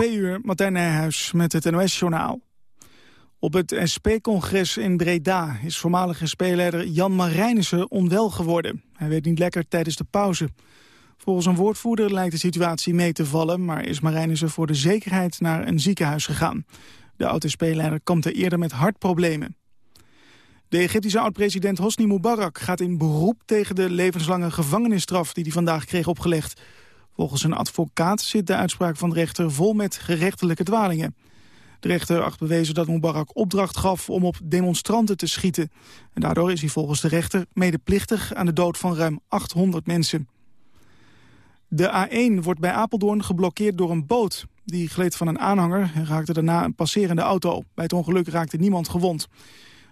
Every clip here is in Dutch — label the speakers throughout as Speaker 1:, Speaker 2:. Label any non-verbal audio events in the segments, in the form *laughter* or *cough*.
Speaker 1: Twee uur, Martijn Nijhuis met het NOS-journaal. Op het SP-congres in Breda is voormalige SP-leider Jan Marijnissen onwel geworden. Hij werd niet lekker tijdens de pauze. Volgens een woordvoerder lijkt de situatie mee te vallen... maar is Marijnissen voor de zekerheid naar een ziekenhuis gegaan. De oud-SP-leider kampte eerder met hartproblemen. De Egyptische oud-president Hosni Mubarak gaat in beroep tegen de levenslange gevangenisstraf die hij vandaag kreeg opgelegd. Volgens een advocaat zit de uitspraak van de rechter vol met gerechtelijke dwalingen. De rechter acht bewezen dat Mubarak opdracht gaf om op demonstranten te schieten. En daardoor is hij volgens de rechter medeplichtig aan de dood van ruim 800 mensen. De A1 wordt bij Apeldoorn geblokkeerd door een boot. Die gleed van een aanhanger en raakte daarna een passerende auto. Bij het ongeluk raakte niemand gewond.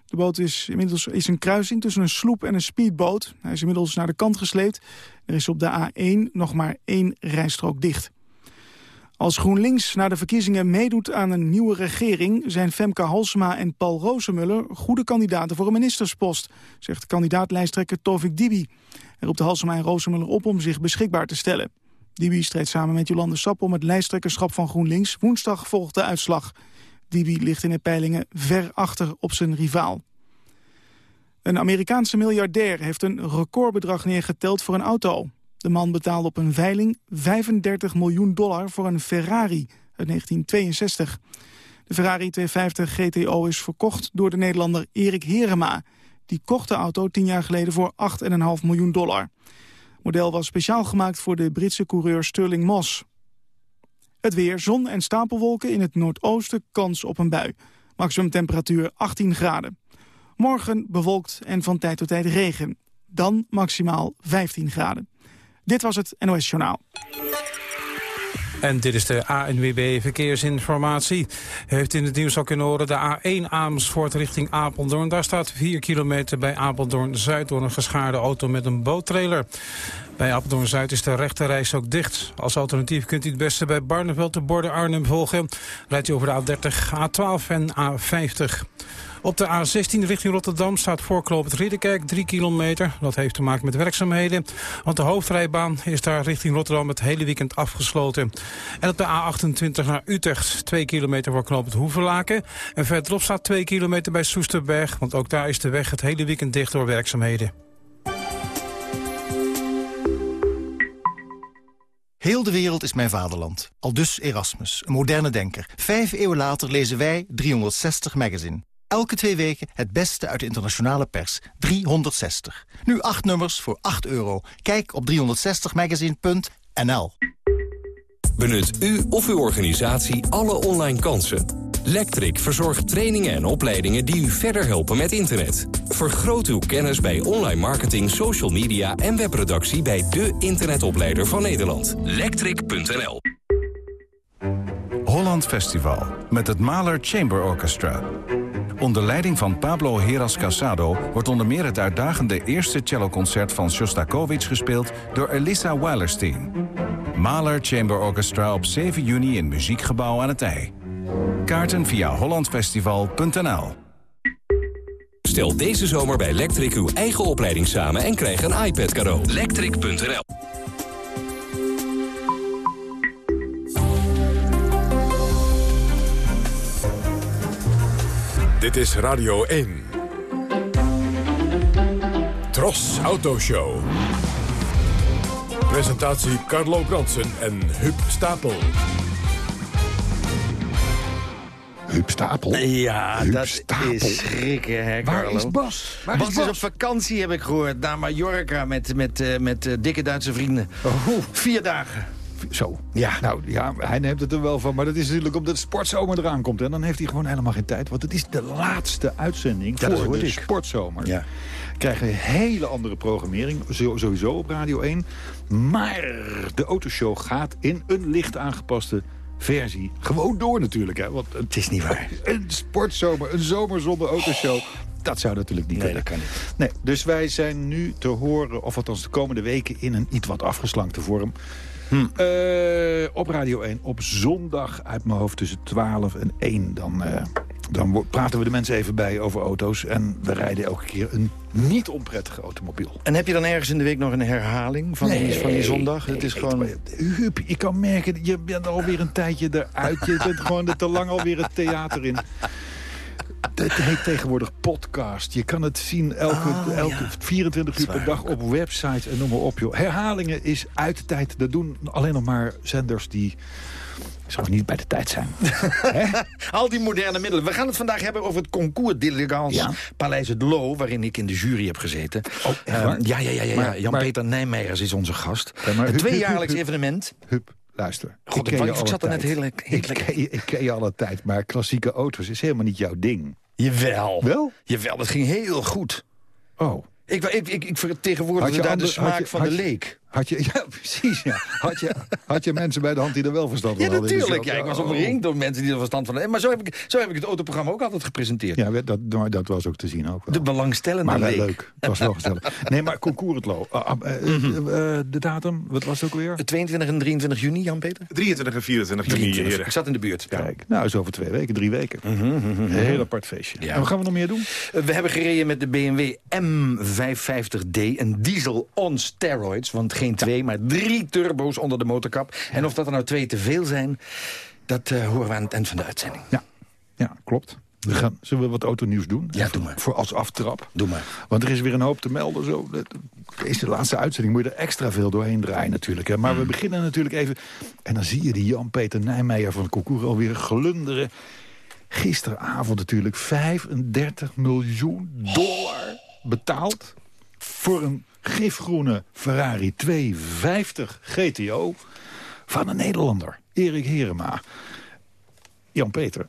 Speaker 1: De boot is inmiddels is een kruising tussen een sloep en een speedboot. Hij is inmiddels naar de kant gesleept. Er is op de A1 nog maar één rijstrook dicht. Als GroenLinks na de verkiezingen meedoet aan een nieuwe regering... zijn Femke Halsema en Paul Rosemuller goede kandidaten voor een ministerspost... zegt kandidaatlijsttrekker Tovik Dibi. Hij roept Halsema en Rosemuller op om zich beschikbaar te stellen. Dibi streed samen met Jolande Sap om het lijsttrekkerschap van GroenLinks. Woensdag volgt de uitslag. Dibi ligt in de peilingen ver achter op zijn rivaal. Een Amerikaanse miljardair heeft een recordbedrag neergeteld voor een auto. De man betaalde op een veiling 35 miljoen dollar voor een Ferrari uit 1962. De Ferrari 250 GTO is verkocht door de Nederlander Erik Herema. Die kocht de auto tien jaar geleden voor 8,5 miljoen dollar. Het model was speciaal gemaakt voor de Britse coureur Sterling Moss. Het weer, zon en stapelwolken in het noordoosten, kans op een bui. Maximum temperatuur 18 graden. Morgen bewolkt en van tijd tot tijd regen. Dan maximaal 15 graden. Dit was het NOS Journaal.
Speaker 2: En dit is de ANWB Verkeersinformatie. heeft in het nieuws al kunnen horen de A1 Amersfoort richting Apeldoorn. Daar staat 4 kilometer bij Apeldoorn-Zuid door een geschaarde auto met een boottrailer. Bij Apeldoorn-Zuid is de rechterreis ook dicht. Als alternatief kunt u het beste bij Barneveld de borden Arnhem volgen. Rijdt u over de A30, A12 en A50. Op de A16 richting Rotterdam staat voorklopend Ridderkerk 3 kilometer. Dat heeft te maken met werkzaamheden. Want de hoofdrijbaan is daar richting Rotterdam het hele weekend afgesloten. En op de A28 naar Utrecht 2 kilometer voor knooppunt Hoeverlaken. En verderop staat 2 kilometer bij Soesterberg. Want ook daar is de weg het hele weekend dicht door werkzaamheden.
Speaker 3: Heel de wereld is mijn vaderland. Al dus Erasmus, een moderne denker. Vijf eeuwen later lezen wij 360 Magazine. Elke twee weken het beste uit de internationale pers. 360. Nu acht nummers voor 8 euro. Kijk op 360magazine.nl
Speaker 4: Benut u of uw organisatie alle online kansen. Lectric verzorgt trainingen en opleidingen die u verder helpen met internet. Vergroot uw kennis bij online marketing, social media en webproductie bij de internetopleider van Nederland. Lectric.nl
Speaker 5: Holland Festival met het Mahler Chamber Orchestra. Onder leiding van Pablo Heras Casado wordt onder meer het uitdagende eerste celloconcert van Shostakovich gespeeld door Elisa Weilerstein. Mahler Chamber Orchestra op 7 juni in Muziekgebouw aan het IJ. Kaarten via hollandfestival.nl
Speaker 4: Stel deze zomer bij Electric uw eigen opleiding samen en krijg een iPad cadeau. Electric.nl
Speaker 6: Dit is Radio 1. Tros Autoshow. Presentatie Carlo Bronsen en Huub Stapel.
Speaker 7: Huub Stapel?
Speaker 8: Ja,
Speaker 7: Huub
Speaker 8: dat
Speaker 7: Stapel.
Speaker 8: is schrikken, hè,
Speaker 7: Waar is Bas? Waar
Speaker 8: Bas
Speaker 7: is
Speaker 8: op vakantie, heb ik gehoord, naar Mallorca met, met, eh, met eh, dikke Duitse vrienden.
Speaker 7: Oh,
Speaker 8: Vier dagen.
Speaker 7: zo.
Speaker 8: Ja.
Speaker 7: Nou ja, hij neemt het er wel van. Maar dat is natuurlijk omdat de sportzomer eraan komt. En dan heeft hij gewoon helemaal geen tijd. Want het is de laatste uitzending
Speaker 8: dat
Speaker 7: voor de
Speaker 8: ik.
Speaker 7: sportzomer.
Speaker 8: Ja.
Speaker 7: Krijgen een hele andere programmering. Sowieso op Radio 1. Maar de autoshow gaat in een licht aangepaste versie. Gewoon door natuurlijk. Hè, want
Speaker 8: Het is niet waar.
Speaker 7: een sportzomer, een zomer zonder autoshow... Dat zou natuurlijk niet
Speaker 8: Nee,
Speaker 7: kunnen.
Speaker 8: dat kan niet.
Speaker 7: Nee, dus wij zijn nu te horen, of althans de komende weken... in een iets wat afgeslankte vorm.
Speaker 8: Hm.
Speaker 7: Eh, op Radio 1 op zondag uit mijn hoofd tussen 12 en 1. Dan, eh, Dan praten we de mensen even bij over auto's. En we rijden elke keer een niet onprettige automobiel.
Speaker 8: En heb je dan ergens in de week nog een herhaling van, die, van die zondag? Het is gewoon...
Speaker 7: Huub, je kan merken, je bent alweer een tijdje eruit. Je bent gewoon er te lang alweer het theater in. Het heet tegenwoordig podcast. Je kan het zien elke,
Speaker 8: Oh,
Speaker 7: elke
Speaker 8: ja.
Speaker 7: 24 uur per dag op websites en noem maar op. Joh. Herhalingen is uit de tijd. Dat doen alleen nog maar zenders die zo niet bij de tijd zijn. *laughs*
Speaker 8: Al die moderne middelen. We gaan het vandaag hebben over het concours d'élégance
Speaker 7: Ja.
Speaker 8: Paleis het Loo... waarin ik in de jury heb gezeten.
Speaker 7: Oh,
Speaker 8: Eh,
Speaker 7: waar?
Speaker 8: ja, ja, ja, ja, Jan-Peter Nijmeijers is onze gast.
Speaker 7: Ja, maar
Speaker 8: een
Speaker 7: Huub,
Speaker 8: tweejaarlijks evenement.
Speaker 7: Huub, luister.
Speaker 8: God, ik- ik
Speaker 7: alle
Speaker 8: zat er net heel-
Speaker 7: ik,
Speaker 8: lekker.
Speaker 7: ken je, ik ken je alle tijd, maar klassieke auto's is helemaal niet jouw ding.
Speaker 8: Jawel.
Speaker 7: Wel?
Speaker 8: Jawel, dat ging heel goed.
Speaker 7: Oh.
Speaker 8: Ik, ik, ik, ik vertegenwoordigde daar de smaak van de leek.
Speaker 7: Had je, *laughs* ja, precies. Ja. Had, je, had je mensen bij de hand die er wel verstand van
Speaker 8: Ja,
Speaker 7: hadden?
Speaker 8: natuurlijk. Ja, ik was
Speaker 7: Oh.
Speaker 8: omringd door mensen die er verstand van hebben. Maar zo heb ik, zo heb ik het autoprogramma ook altijd gepresenteerd.
Speaker 7: Ja, dat, maar dat was ook te zien ook wel.
Speaker 8: De belangstellende
Speaker 7: maar wel
Speaker 8: leek.
Speaker 7: leuk. Dat was wel gezellig. Nee, maar concours het lo. Ah, ah, eh,
Speaker 8: Mhm.
Speaker 7: eh, de datum, wat was het ook weer?
Speaker 8: 22 en 23 juni, Jan-Peter?
Speaker 9: 23 en 24 juni,
Speaker 8: 23.
Speaker 9: heren.
Speaker 8: Ik zat in de buurt.
Speaker 7: Kijk, nou is over twee weken, drie weken. Een heel apart feestje.
Speaker 8: Ja.
Speaker 7: En wat gaan we nog meer doen?
Speaker 8: Eh, We hebben gereden met de BMW M550D. Een diesel on steroids. Want geen twee, maar drie turbo's onder de motorkap. En of dat er nou twee te veel zijn... dat eh, horen we aan het eind van de uitzending.
Speaker 7: Ja, ja klopt. We gaan, zullen we wat autonieuws doen?
Speaker 8: Ja, doe maar.
Speaker 7: Voor als aftrap.
Speaker 8: Doe maar.
Speaker 7: Want er is weer een hoop te melden. Zo. Deze laatste uitzending moet je er extra veel doorheen draaien natuurlijk. Hè. Maar
Speaker 8: Mm.
Speaker 7: we beginnen natuurlijk even... En dan zie je die Jan-Peter Nijmeijer van concours alweer glunderen. Gisteravond natuurlijk 35 miljoen dollar betaald... voor een gifgroene Ferrari 250 GTO van een Nederlander. Erik Herema. Jan-Peter,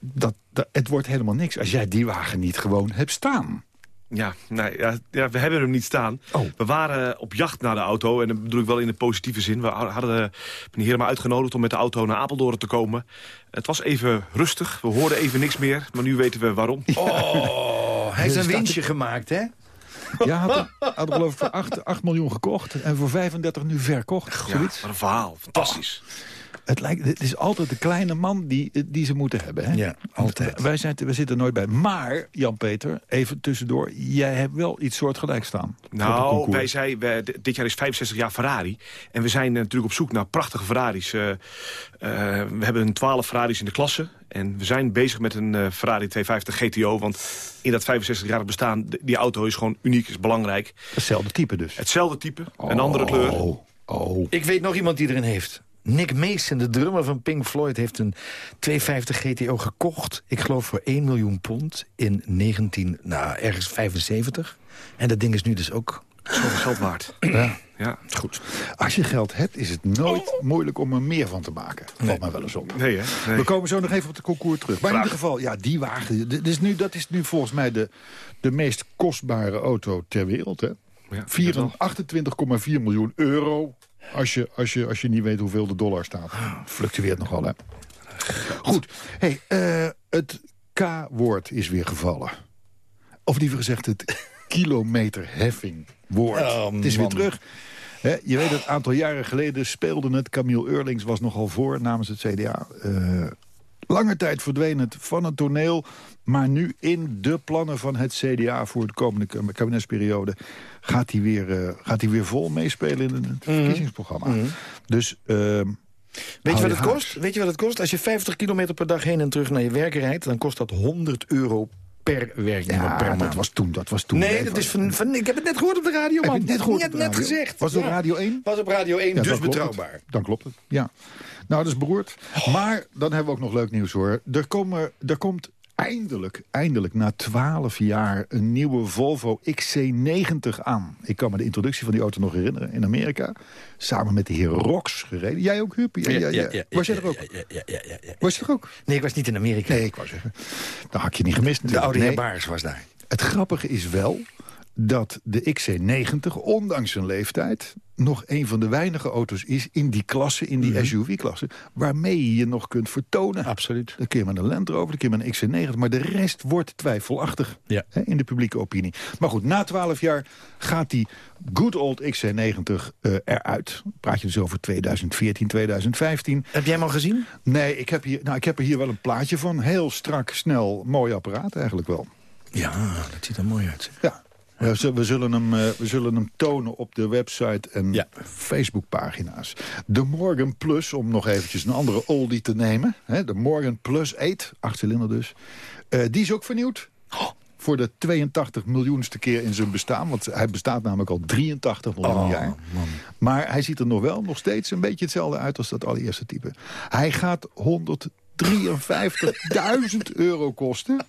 Speaker 7: dat, dat, het wordt helemaal niks als jij die wagen niet gewoon hebt staan.
Speaker 9: Ja, nee, ja, ja, we hebben hem niet staan.
Speaker 7: Oh.
Speaker 9: We waren op jacht naar de auto. En dat bedoel ik wel in de positieve zin. We hadden meneer Herema uitgenodigd om met de auto naar Apeldoorn te komen. Het was even rustig. We hoorden even niks meer. Maar nu weten we waarom.
Speaker 8: Oh, hij heeft een winstje gemaakt, hè?
Speaker 7: Ja, had, hem- had geloof ik voor 8, 8 miljoen gekocht en voor 35 nu verkocht.
Speaker 9: Ja,
Speaker 7: Zoiets.
Speaker 9: wat een verhaal. Fantastisch.
Speaker 7: Het, lijkt, het is altijd de kleine man die, die ze moeten hebben. Hè?
Speaker 8: Ja, altijd.
Speaker 7: Wij, zijn, we zitten er nooit bij. Maar, Jan-Peter, even tussendoor. Jij hebt wel iets soortgelijks staan.
Speaker 9: Nou, wij wij, d- dit jaar is 65 jaar Ferrari. En we zijn eh, natuurlijk op zoek naar prachtige Ferraris. Eh, eh, we hebben 12 Ferraris in de klasse. En we zijn bezig met een Ferrari 250 GTO. Want in dat 65-jarig bestaan, d- die auto is gewoon uniek, is belangrijk.
Speaker 7: Hetzelfde type dus.
Speaker 9: Hetzelfde type, een andere kleur.
Speaker 7: Oh, oh.
Speaker 8: Ik weet nog iemand die erin heeft. Nick Mason, de drummer van Pink Floyd, heeft een 250 GTO gekocht. Ik geloof voor 1 miljoen pond in 19, nou, ergens 75. En dat ding is nu dus ook...
Speaker 9: Zoveel geld waard. *clears throat*
Speaker 7: Ja.
Speaker 9: Ja.
Speaker 8: Goed.
Speaker 7: Als je geld hebt, is het nooit moeilijk om er meer van te maken. Valt mij wel eens op.
Speaker 9: Nee, hè? Nee.
Speaker 7: We komen zo nog even op de concours terug. Maar in ieder geval, ja, die wagen. dit is nu, dat is nu volgens mij de, de meest kostbare auto ter wereld. Hè?
Speaker 9: Ja,
Speaker 7: 4
Speaker 9: dat wel.
Speaker 7: 28,4 miljoen euro. Als je, als, je, als je niet weet hoeveel de dollar staat. Fluctueert nogal, hè? Goed. Hey, eh, het K-woord is weer gevallen. Of liever gezegd, het *laughs* kilometerheffingwoord.
Speaker 8: Oh,
Speaker 7: het is weer terug. Je weet, een aantal jaren geleden speelde het. Camille Eurlings was nogal voor namens het CDA. Eh, lange tijd verdween het van het toneel. Maar nu in de plannen van het CDA voor de komende kab- kabinetsperiode... gaat hij weer, eh, gaat hij weer vol meespelen in het verkiezingsprogramma. Dus... ehm,
Speaker 8: Weet je wat het kost? Weet je wat het kost? Als je 50 kilometer per dag heen en terug naar je werk rijdt... dan kost dat 100 euro per werknemer
Speaker 7: Ja,
Speaker 8: per maand.
Speaker 7: dat was toen. Dat was toen.
Speaker 8: Nee, dat is van, van, ik heb het net gehoord op de radio,
Speaker 7: Heb
Speaker 8: man.
Speaker 7: het net gehoord
Speaker 8: net
Speaker 7: radio?
Speaker 8: gezegd.
Speaker 7: Was het op. Radio 1?
Speaker 8: Was op Radio 1,
Speaker 7: Ja,
Speaker 8: dus betrouwbaar.
Speaker 7: Het. Dan klopt het, ja. Nou, dat is beroerd. Maar dan hebben we ook nog leuk nieuws, hoor. Er, komen, er komt eindelijk, eindelijk na 12 jaar een nieuwe Volvo XC90 aan. Ik kan me de introductie van die auto nog herinneren in Amerika. Samen met de heer Rox gereden. Jij ook, Huub? Ja, ja, ja. Was jij er ook?
Speaker 8: Ja, ja, ja, ja, ja.
Speaker 7: Was je er ook?
Speaker 8: Nee, ik was niet in Amerika.
Speaker 7: Nee, ik wou zeggen. Dan had je niet gemist
Speaker 8: de oude heer
Speaker 7: Nee.
Speaker 8: Baars was daar.
Speaker 7: Het grappige is wel dat de XC90, ondanks zijn leeftijd... nog een van de weinige auto's is in die klasse, in die SUV-klasse... waarmee je je nog kunt vertonen.
Speaker 8: Absoluut.
Speaker 7: Kun je met een Land Rover, kun je met een XC90... maar de rest wordt twijfelachtig
Speaker 8: Ja.
Speaker 7: hè, in de publieke opinie. Maar goed, na 12 jaar gaat die good old XC90 eh, eruit. Praat je dus over 2014, 2015.
Speaker 8: Heb jij hem al gezien?
Speaker 7: Nee, ik heb, hier, nou, ik heb er hier wel een plaatje van. Heel strak, snel, mooi apparaat eigenlijk wel.
Speaker 8: Ja, dat ziet er mooi uit.
Speaker 7: Ja. We zullen- we zullen, hem, eh, we zullen hem tonen op de website en
Speaker 8: Ja.
Speaker 7: Facebookpagina's. De Morgan Plus, om nog eventjes een andere oldie te nemen. Hè, de Morgan Plus 8, achtcilinder dus. Eh, die is ook vernieuwd. Voor de 82 miljoenste keer in zijn bestaan. Want hij bestaat namelijk al 83 miljoen
Speaker 8: Oh,
Speaker 7: jaar. Maar hij ziet er nog wel nog steeds een beetje hetzelfde uit als dat allereerste type. Hij gaat 153.000 euro kosten.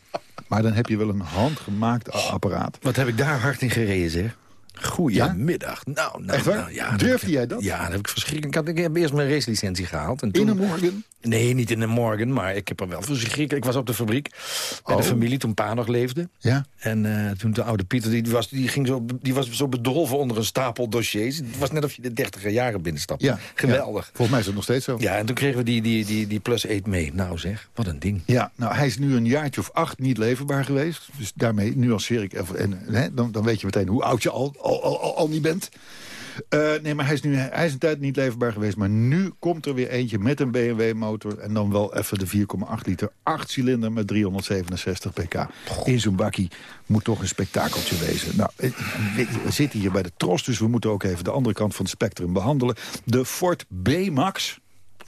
Speaker 7: Maar dan heb je wel een handgemaakt apparaat.
Speaker 8: Wat heb ik daar hard in gereden, zeg. Goedemiddag. Nou, nou, nou, ja,
Speaker 7: Durfde
Speaker 8: ik-
Speaker 7: jij dat?
Speaker 8: Ja, dat heb ik verschrikkelijk. Ik, had, ik heb eerst mijn racelicentie gehaald. En toen,
Speaker 7: In een morgen?
Speaker 8: Nee, niet in de morgen, maar ik heb er wel verschrikkelijk. Ik was op de fabriek bij de
Speaker 7: Oh.
Speaker 8: familie toen pa nog leefde.
Speaker 7: Ja.
Speaker 8: En eh, toen de oude Pieter, die was, die, ging zo, die was zo bedolven onder een stapel dossiers. Het was net of je de dertiger jaren binnenstapte.
Speaker 7: Ja.
Speaker 8: Geweldig.
Speaker 7: Ja. Volgens mij is het nog steeds zo.
Speaker 8: Ja, en toen kregen we die, die, die, die Plus 8 mee. Nou zeg, wat een ding.
Speaker 7: Ja, nou, hij is nu een jaartje of acht niet leverbaar geweest. Dus daarmee nuanceer ik even. En, hè, dan, dan weet je meteen hoe oud je al, al, al, niet bent. Eh, nee, maar hij is, nu, hij is een tijd niet leverbaar geweest. Maar nu komt er weer eentje met een BMW-motor. En dan wel even de 4,8 liter. 8 cilinder met 367 pk. In zo'n bakkie moet toch een spektakeltje wezen. Nou, eh, we zitten hier bij de Tros. Dus we moeten ook even de andere kant van het spectrum behandelen. De Ford B-Max.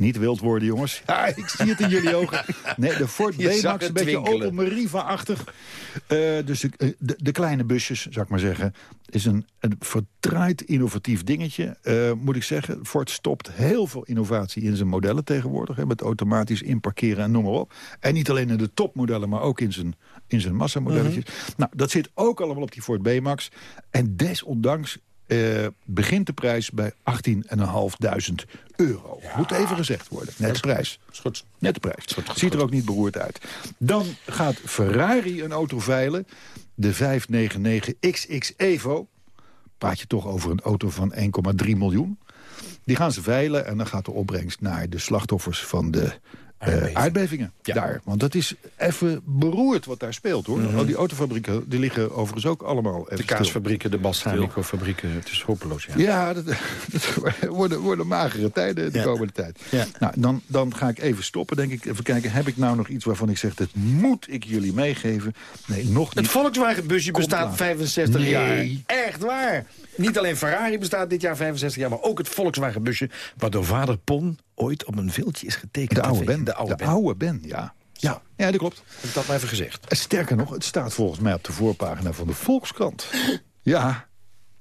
Speaker 7: Niet wild worden, jongens. *laughs* Ja, ik zie het in jullie ogen. Nee, de Ford *laughs* B-Max, een beetje. Opel Meriva-achtig. Eh, dus de, eh, de, de kleine busjes, zou ik maar zeggen... is een, een verdraaid innovatief dingetje, eh, moet ik zeggen. Ford stopt heel veel innovatie in zijn modellen tegenwoordig. Hè, met automatisch inparkeren en noem maar op. En niet alleen in de topmodellen, maar ook in zijn, in zijn massamodelletjes. Nou, dat zit ook allemaal op die Ford B-Max. En desondanks eh, begint de prijs bij 18.500 euro. Moet even gezegd worden. Net de prijs. Net de prijs. Ziet er ook niet beroerd uit. Dan gaat Ferrari een auto veilen. De 599XX Evo. Praat je toch over een auto van 1,3 miljoen. Die gaan ze veilen en dan gaat de opbrengst naar de slachtoffers van de eh, aardbevingen. Daar. Want dat is even beroerd wat daar speelt hoor. Al die autofabrieken die liggen overigens ook allemaal
Speaker 8: De
Speaker 7: stil.
Speaker 8: kaasfabrieken, de balsamico-fabrieken, het is hopeloos. Ja.
Speaker 7: Ja, dat, *laughs* dat worden, worden magere tijden de
Speaker 8: Ja.
Speaker 7: komende tijd.
Speaker 8: Ja.
Speaker 7: Nou, dan, dan ga ik even stoppen, denk ik. Even kijken, heb ik nou nog iets waarvan ik zeg... dat moet ik jullie meegeven? Nee, nog
Speaker 8: Het
Speaker 7: niet.
Speaker 8: Volkswagen-busje
Speaker 7: Komt
Speaker 8: bestaat
Speaker 7: later.
Speaker 8: 65
Speaker 7: Nee.
Speaker 8: jaar. Echt waar. Niet alleen Ferrari bestaat dit jaar 65 jaar... maar ook het Volkswagen-busje... waardoor vader Pon ooit op een viltje is getekend.
Speaker 7: de oude Ben.
Speaker 8: De oude Ben.
Speaker 7: oude Ben, ja. Ja, ja, dat klopt.
Speaker 8: Heb ik dat maar even gezegd.
Speaker 7: Sterker nog, het staat volgens mij op de voorpagina van de Volkskrant. Ja,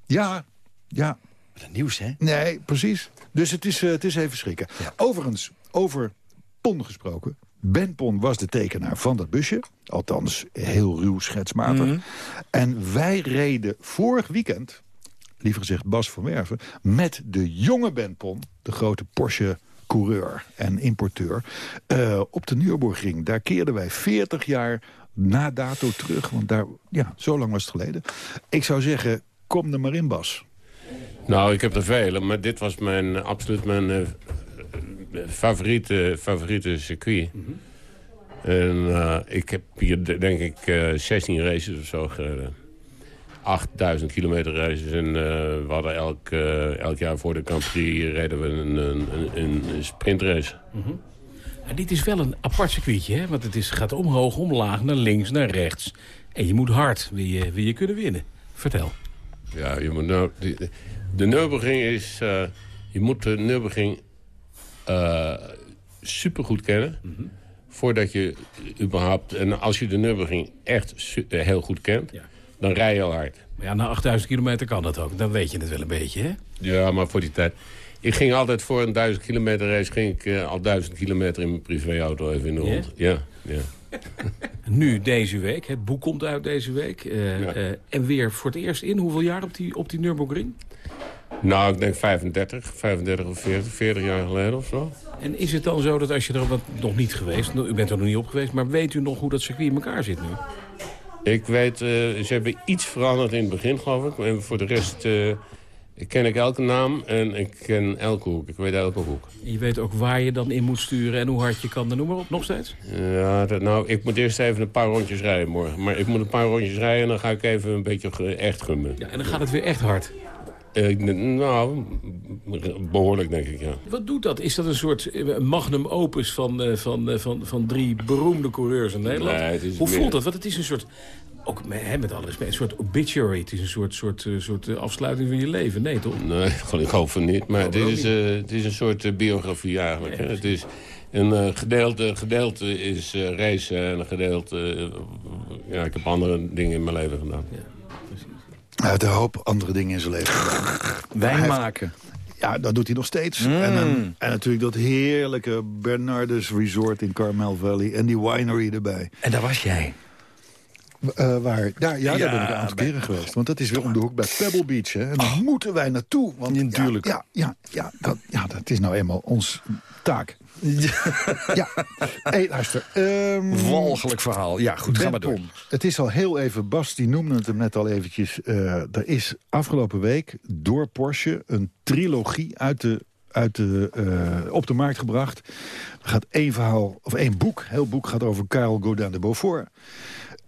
Speaker 7: ja, ja.
Speaker 8: Wat een nieuws, hè?
Speaker 7: Nee, precies. Dus het is, eh, het is even schrikken. Overigens, over Pon gesproken. Ben Pon was de tekenaar van dat busje. Althans, heel ruw schetsmatig.
Speaker 8: Mhm.
Speaker 7: En wij reden vorig weekend, liever gezegd Bas van Werven... met de jonge Ben Pon, de grote Porsche coureur en importeur... eh, op de Nürburgring. Daar keerden wij 40 jaar na dato terug. Want daar, ja, zo lang was het geleden. Ik zou zeggen, kom er maar in, Bas.
Speaker 10: Nou, ik heb er vele, maar dit was mijn, eh, absoluut mijn eh, favoriete, favoriete circuit. En eh, ik heb hier de- denk ik eh 16 races of zo gereden. 8000 kilometer races en eh, we hadden elk, eh, elk jaar voor de Grand Prix reden we een, een, een, een sprintrace.
Speaker 11: En dit is wel een apart circuitje, hè? want het is, gaat omhoog, omlaag, naar links, naar rechts. En je moet hard, wil je, wil je kunnen winnen. Vertel.
Speaker 10: Ja, je moet nou, de, de Nürburgring is... eh, je moet de Nürburgring supergoed kennen... voordat je überhaupt... En als je de Nürburgring echt heel goed kent...
Speaker 11: Ja.
Speaker 10: Dan rij je al hard.
Speaker 11: Maar ja, na 8000 kilometer kan dat ook. Dan weet je het wel een beetje, hè?
Speaker 10: Ja, maar voor die tijd... Ik ging altijd voor een duizend kilometer race... ging ik eh, al duizend kilometer in mijn privéauto even in de rond. Ja, ja. *laughs*
Speaker 11: Nu, deze week. Het boek komt uit deze week. eh,
Speaker 10: Ja.
Speaker 11: eh, en weer voor het eerst in. Hoeveel jaar op die, op die Nürburgring?
Speaker 10: Nou, ik denk 35, 35 of 40, 40 jaar geleden of zo.
Speaker 11: En is het dan zo dat als je er wat, nog niet geweest... nou, U bent er nog niet op geweest, maar weet u nog hoe dat circuit in elkaar zit nu?
Speaker 10: Ik weet, eh, ze hebben iets veranderd in het begin, geloof ik. En voor de rest eh, ken ik elke naam en ik ken elke hoek. Ik weet elke hoek.
Speaker 11: Je weet ook waar je dan in moet sturen en hoe hard je kan. Noem maar op, nog steeds?
Speaker 10: Ja, dat, nou, ik moet eerst even een paar rondjes rijden morgen. Maar ik moet een paar rondjes rijden en dan ga ik even een beetje echt gummen.
Speaker 11: Ja, en dan gaat het weer echt hard.
Speaker 10: Eh, nou, behoorlijk denk ik, ja.
Speaker 11: Wat doet dat? Is dat een soort eh, magnum opus van, eh, van, van, van drie beroemde coureurs in Nederland?
Speaker 10: Nee, het is
Speaker 11: Hoe
Speaker 10: meer-
Speaker 11: voelt dat? Want het is een soort, ook met, hè, met alle respect, een soort obituary. Het is een soort, soort, soort afsluiting van je leven. Nee, toch?
Speaker 10: Nee, ik geloof het niet. Maar dit is, het is een soort biografie eigenlijk. Hè. Het is een gedeelte, gedeelte is racen en een gedeelte... ja, ik heb andere dingen in mijn leven gedaan.
Speaker 7: Hij heeft een hoop andere dingen in zijn leven gedaan. *laughs*
Speaker 8: Wijn
Speaker 7: heeft-
Speaker 8: maken.
Speaker 7: Ja, dat doet hij nog steeds.
Speaker 8: Mm.
Speaker 7: En, dan- en natuurlijk dat heerlijke Bernardus Resort in Carmel Valley. En die winery erbij.
Speaker 8: En daar was jij.
Speaker 7: Eh, waar, daar, ja,
Speaker 8: Ja,
Speaker 7: daar ben ik een aantal
Speaker 8: bij-
Speaker 7: keren geweest. Want dat is weer om de hoek bij Pebble Beach. Hè. En daar moeten wij naartoe. Want
Speaker 8: Ja, natuurlijk.
Speaker 7: Ja, ja, ja, dat, ja, dat is nou eenmaal ons taak. *laughs* Ja. Hé, luister. ehm,
Speaker 8: Walgelijk verhaal. Ja, goed, ga maar door.
Speaker 7: Het is al heel even, Bas die noemde het hem net al eventjes. eh, er is afgelopen week door Porsche een trilogie uit de, uit de, eh, op de markt gebracht. Er gaat één verhaal, of één boek, heel boek gaat over Karel Godin de Beaufort.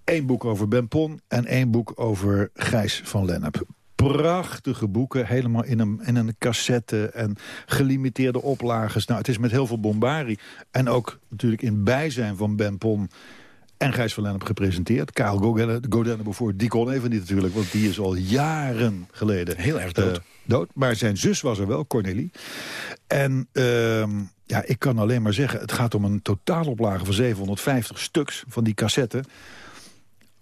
Speaker 7: Eén boek over Ben Pon en één boek over Gijs van Lennep. Prachtige boeken, helemaal in een, in een cassette en gelimiteerde oplages. Nou, het is met heel veel bombarie. En ook natuurlijk in bijzijn van Ben Pon en Gijs van Lennep gepresenteerd. Karel de Beaufort, die kon even niet natuurlijk... want die is al jaren geleden
Speaker 8: Heel erg dood.
Speaker 7: eh, dood. Maar zijn zus was er wel, Cornelie. En ehm, ja, ik kan alleen maar zeggen... het gaat om een totaaloplage van 750 stuks van die cassetten.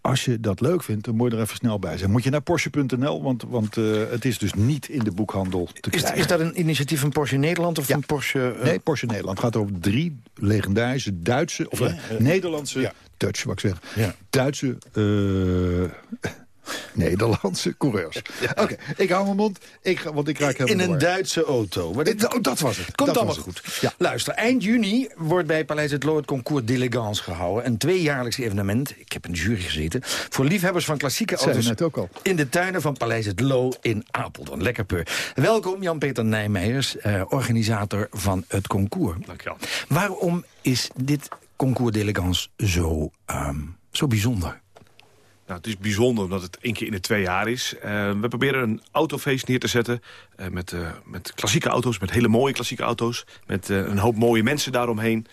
Speaker 7: Als je dat leuk vindt, dan moet je er even snel bij zijn. Moet je naar Porsche.nl, want, want eh, het is dus niet in de boekhandel te krijgen.
Speaker 8: is dat een initiatief van Porsche Nederland of
Speaker 7: Ja.
Speaker 8: van Porsche... eh,
Speaker 7: Nee, Porsche Nederland. Het gaat over drie legendarische Duitse... of
Speaker 8: Ja,
Speaker 7: eh, Nederlandse...
Speaker 8: ja.
Speaker 7: Dutch, wat ik zeg. Duitse... Nederlandse coureurs. *laughs* Oké, ik hou mijn mond, ik, ga- want ik raak helemaal
Speaker 8: in een
Speaker 7: door.
Speaker 8: Duitse auto. Maar dit-
Speaker 7: oh, dat was het.
Speaker 8: Komt
Speaker 7: Dat
Speaker 8: allemaal
Speaker 7: het.
Speaker 8: goed.
Speaker 7: Ja.
Speaker 8: Luister, eind juni wordt bij Paleis het Loo het concours d'élégance gehouden. Een tweejaarlijks evenement, ik heb in de jury gezeten... voor liefhebbers van klassieke
Speaker 7: Zei je
Speaker 8: auto's...
Speaker 7: net ook al.
Speaker 8: in de tuinen van Paleis het Loo in Apeldoorn. Lekker peur. Welkom Jan-Peter Nijmeijers, eh, organisator van het concours.
Speaker 9: Dankjewel.
Speaker 8: Waarom is dit concours d'élégance zo, ehm, zo bijzonder?
Speaker 9: Nou, het is bijzonder omdat het één keer in de twee jaar is. Eh, we proberen een autofeest neer te zetten eh, met, eh, met klassieke auto's, met hele mooie klassieke auto's. Met een hoop mooie mensen daaromheen.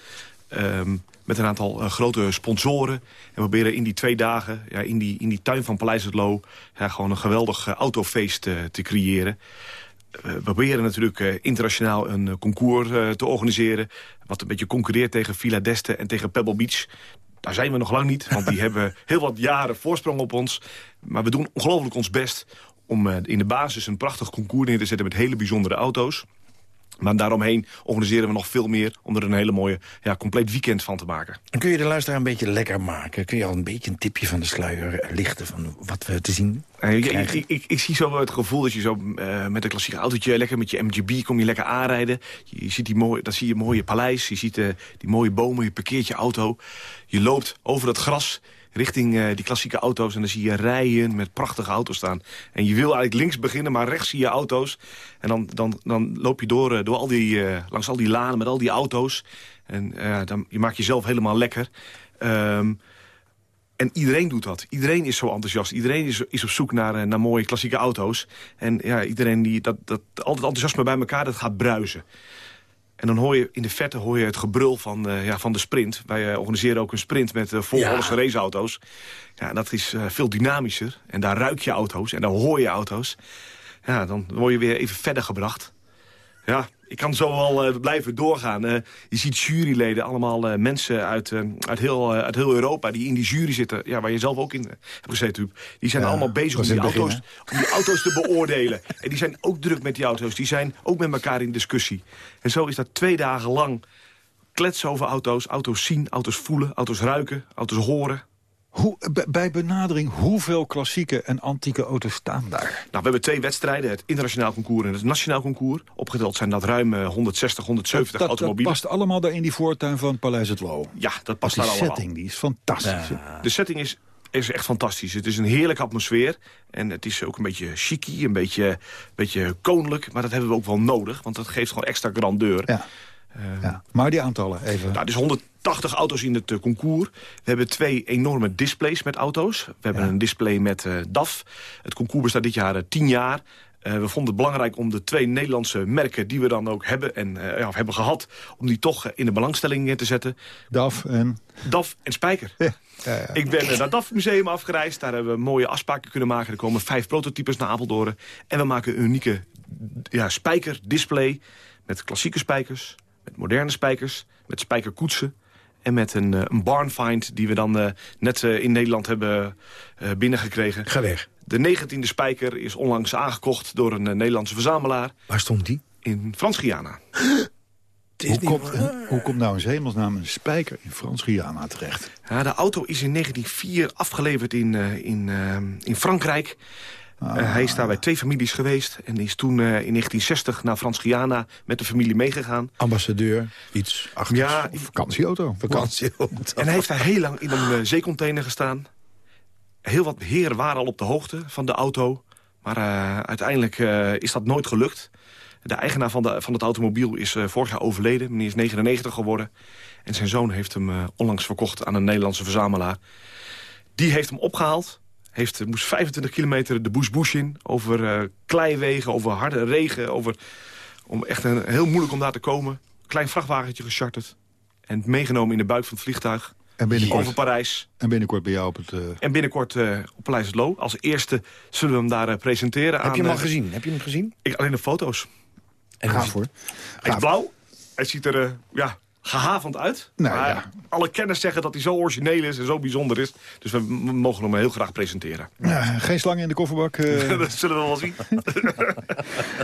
Speaker 9: Ehm, met een aantal grote sponsoren. En we proberen in die twee dagen, ja, in, die, in die tuin van Paleis het Loo... Ja, gewoon een geweldig autofeest te creëren. We proberen natuurlijk internationaal een concours te organiseren... wat een beetje concurreert tegen Villa d'Este en tegen Pebble Beach. Daar zijn we nog lang niet, want die *laughs* hebben heel wat jaren voorsprong op ons. Maar we doen ongelooflijk ons best om eh, in de basis een prachtig concours neer te zetten... met hele bijzondere auto's. Maar daaromheen organiseren we nog veel meer... om er een hele mooie, ja, compleet weekend van te maken.
Speaker 8: En kun je de luisteraar een beetje lekker maken? Kun je al een beetje een tipje van de sluier eh, lichten van wat we te zien
Speaker 9: Eh, ik, ik,
Speaker 8: krijgen?
Speaker 9: ik, ik, zie zo het gevoel dat je zo eh, met een klassieke autootje... lekker met je MGB kom je lekker aanrijden. Je, je ziet die mooie, dan zie je mooie paleis. Je ziet die mooie bomen, je parkeert je auto. Je loopt over het gras richting eh, die klassieke auto's... en dan zie je rijen met prachtige auto's staan. En je wil eigenlijk links beginnen, maar rechts zie je auto's. En dan, dan, dan loop je door, eh, door al die, eh, langs al die lanen met al die auto's. En dan, je maakt jezelf helemaal lekker... Ehm, en iedereen doet dat. Iedereen is zo enthousiast. Iedereen is, is op zoek naar, naar mooie klassieke auto's. En ja, iedereen die dat, dat al het enthousiasme bij elkaar, dat gaat bruisen. En dan hoor je in de verte hoor je het gebrul van, eh, ja, van de sprint. Wij eh, organiseren ook een sprint met uh, vol
Speaker 8: Ja.
Speaker 9: Raceauto's. Ja, dat is veel dynamischer. En daar ruik je auto's en daar hoor je auto's. Ja, dan word je weer even verder gebracht. Ja, ik kan zo wel eh, blijven doorgaan. Je ziet juryleden, allemaal eh, mensen uit, eh, uit, heel, uit heel Europa... die in die jury zitten, ja, waar je zelf ook in hebt gezeten, Huub. Die zijn
Speaker 7: Ja,
Speaker 9: allemaal bezig om die,
Speaker 7: begin,
Speaker 9: auto's, om die auto's te beoordelen. En die zijn ook druk met die auto's. Die zijn ook met elkaar in discussie. En zo is dat twee dagen lang kletsen over auto's. Auto's zien, auto's voelen, auto's ruiken, auto's horen.
Speaker 7: Hoe, bij benadering, hoeveel klassieke en antieke auto's staan daar?
Speaker 9: Nou, we hebben twee wedstrijden, het internationaal concours en het nationaal concours. Opgedeeld zijn dat ruim eh, 160, 170
Speaker 7: dat, dat,
Speaker 9: automobielen.
Speaker 7: Dat past allemaal daar in die voortuin van Paleis het Loo.
Speaker 9: Ja, dat past daar allemaal.
Speaker 7: De setting die is fantastisch.
Speaker 9: De setting is is echt fantastisch. Het is een heerlijke atmosfeer. En het is ook een beetje chiqui, een beetje, een beetje koninklijk. Maar dat hebben we ook wel nodig, want dat geeft gewoon extra grandeur.
Speaker 7: Ja. Eh, maar die aantallen even.
Speaker 9: Nou, is 100, 80 auto's in het eh, concours. We hebben twee enorme displays met auto's. We hebben een display met eh, DAF. Het concours bestaat dit jaar eh, 10 jaar. We vonden het belangrijk om de twee Nederlandse merken... die we dan ook hebben, en, uh, of hebben gehad... om die toch in de belangstelling te zetten.
Speaker 7: DAF en?
Speaker 9: DAF en Spijker. Ja. Ja, ja. Ik ben naar het DAF Museum afgereisd. Daar hebben we mooie afspraken kunnen maken. Er komen vijf prototypes naar Apeldoorn. En we maken een unieke ja, spijkerdisplay... met klassieke spijkers, met moderne spijkers, met spijkerkoetsen en met een, een barnfind die we dan net in Nederland hebben binnengekregen.
Speaker 8: Ga weg.
Speaker 9: De 19e spijker is onlangs aangekocht door een uh, Nederlandse verzamelaar.
Speaker 8: Waar stond die?
Speaker 9: In Frans-Guyana.
Speaker 7: Hoe komt, hoe komt nou in hemelsnaam een spijker in Frans-Guyana terecht?
Speaker 9: Ja, de auto is in 1904 afgeleverd in, in, in Frankrijk. Ah. Uh, hij is daar bij twee families geweest. En is toen uh, in 1960 naar Frans-Guyana met de familie meegegaan.
Speaker 8: Ambassadeur, iets achter.
Speaker 9: Ja,
Speaker 7: vakantieauto.
Speaker 8: vakantieauto.
Speaker 9: En hij heeft daar heel lang in een uh, zeecontainer gestaan. Heel wat heren waren al op de hoogte van de auto. Maar uh, uiteindelijk uh, is dat nooit gelukt. De eigenaar van, de, van het automobiel is uh, vorig jaar overleden. Meneer is 99 geworden. En zijn zoon heeft hem onlangs verkocht aan een Nederlandse verzamelaar. Die heeft hem opgehaald. Heeft, moest 25 kilometer de bush bush in. Over kleiwegen, over harde regen. Over, om echt een, heel moeilijk om daar te komen. Klein vrachtwagentje gecharterd. En meegenomen in de buik van het vliegtuig.
Speaker 7: En binnenkort,
Speaker 9: over Parijs.
Speaker 7: En binnenkort bij jou op het... Uh...
Speaker 9: En binnenkort uh, op Paleis het Loo. Als eerste zullen we hem daar uh, presenteren.
Speaker 8: Heb
Speaker 9: aan,
Speaker 8: je hem al gezien? Heb je hem gezien?
Speaker 9: Ik, alleen de foto's.
Speaker 8: En
Speaker 7: Gaaf hoor.
Speaker 9: Hij is blauw. Hij ziet er ja, gehavend uit.
Speaker 7: Nou,
Speaker 9: maar
Speaker 7: ja.
Speaker 9: alle kenners zeggen dat hij zo origineel is en zo bijzonder is. Dus we mogen hem heel graag presenteren.
Speaker 7: Ja, geen slang in de kofferbak. Uh... *laughs*
Speaker 9: dat zullen we wel zien. *laughs*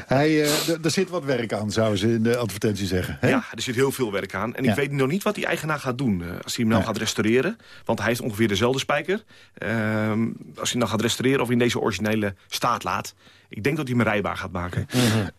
Speaker 7: Hij, er zit wat werk aan, zouden ze in de advertentie zeggen. Hè?
Speaker 9: Ja, er zit heel veel werk aan. En
Speaker 7: Ja.
Speaker 9: ik weet nog niet wat die eigenaar gaat doen. Uh, als hij hem nou gaat restaureren. Want hij heeft ongeveer dezelfde spijker. Ehm, als hij hem nou gaat restaureren of in deze originele staat laat. Ik denk dat hij hem rijbaar gaat maken.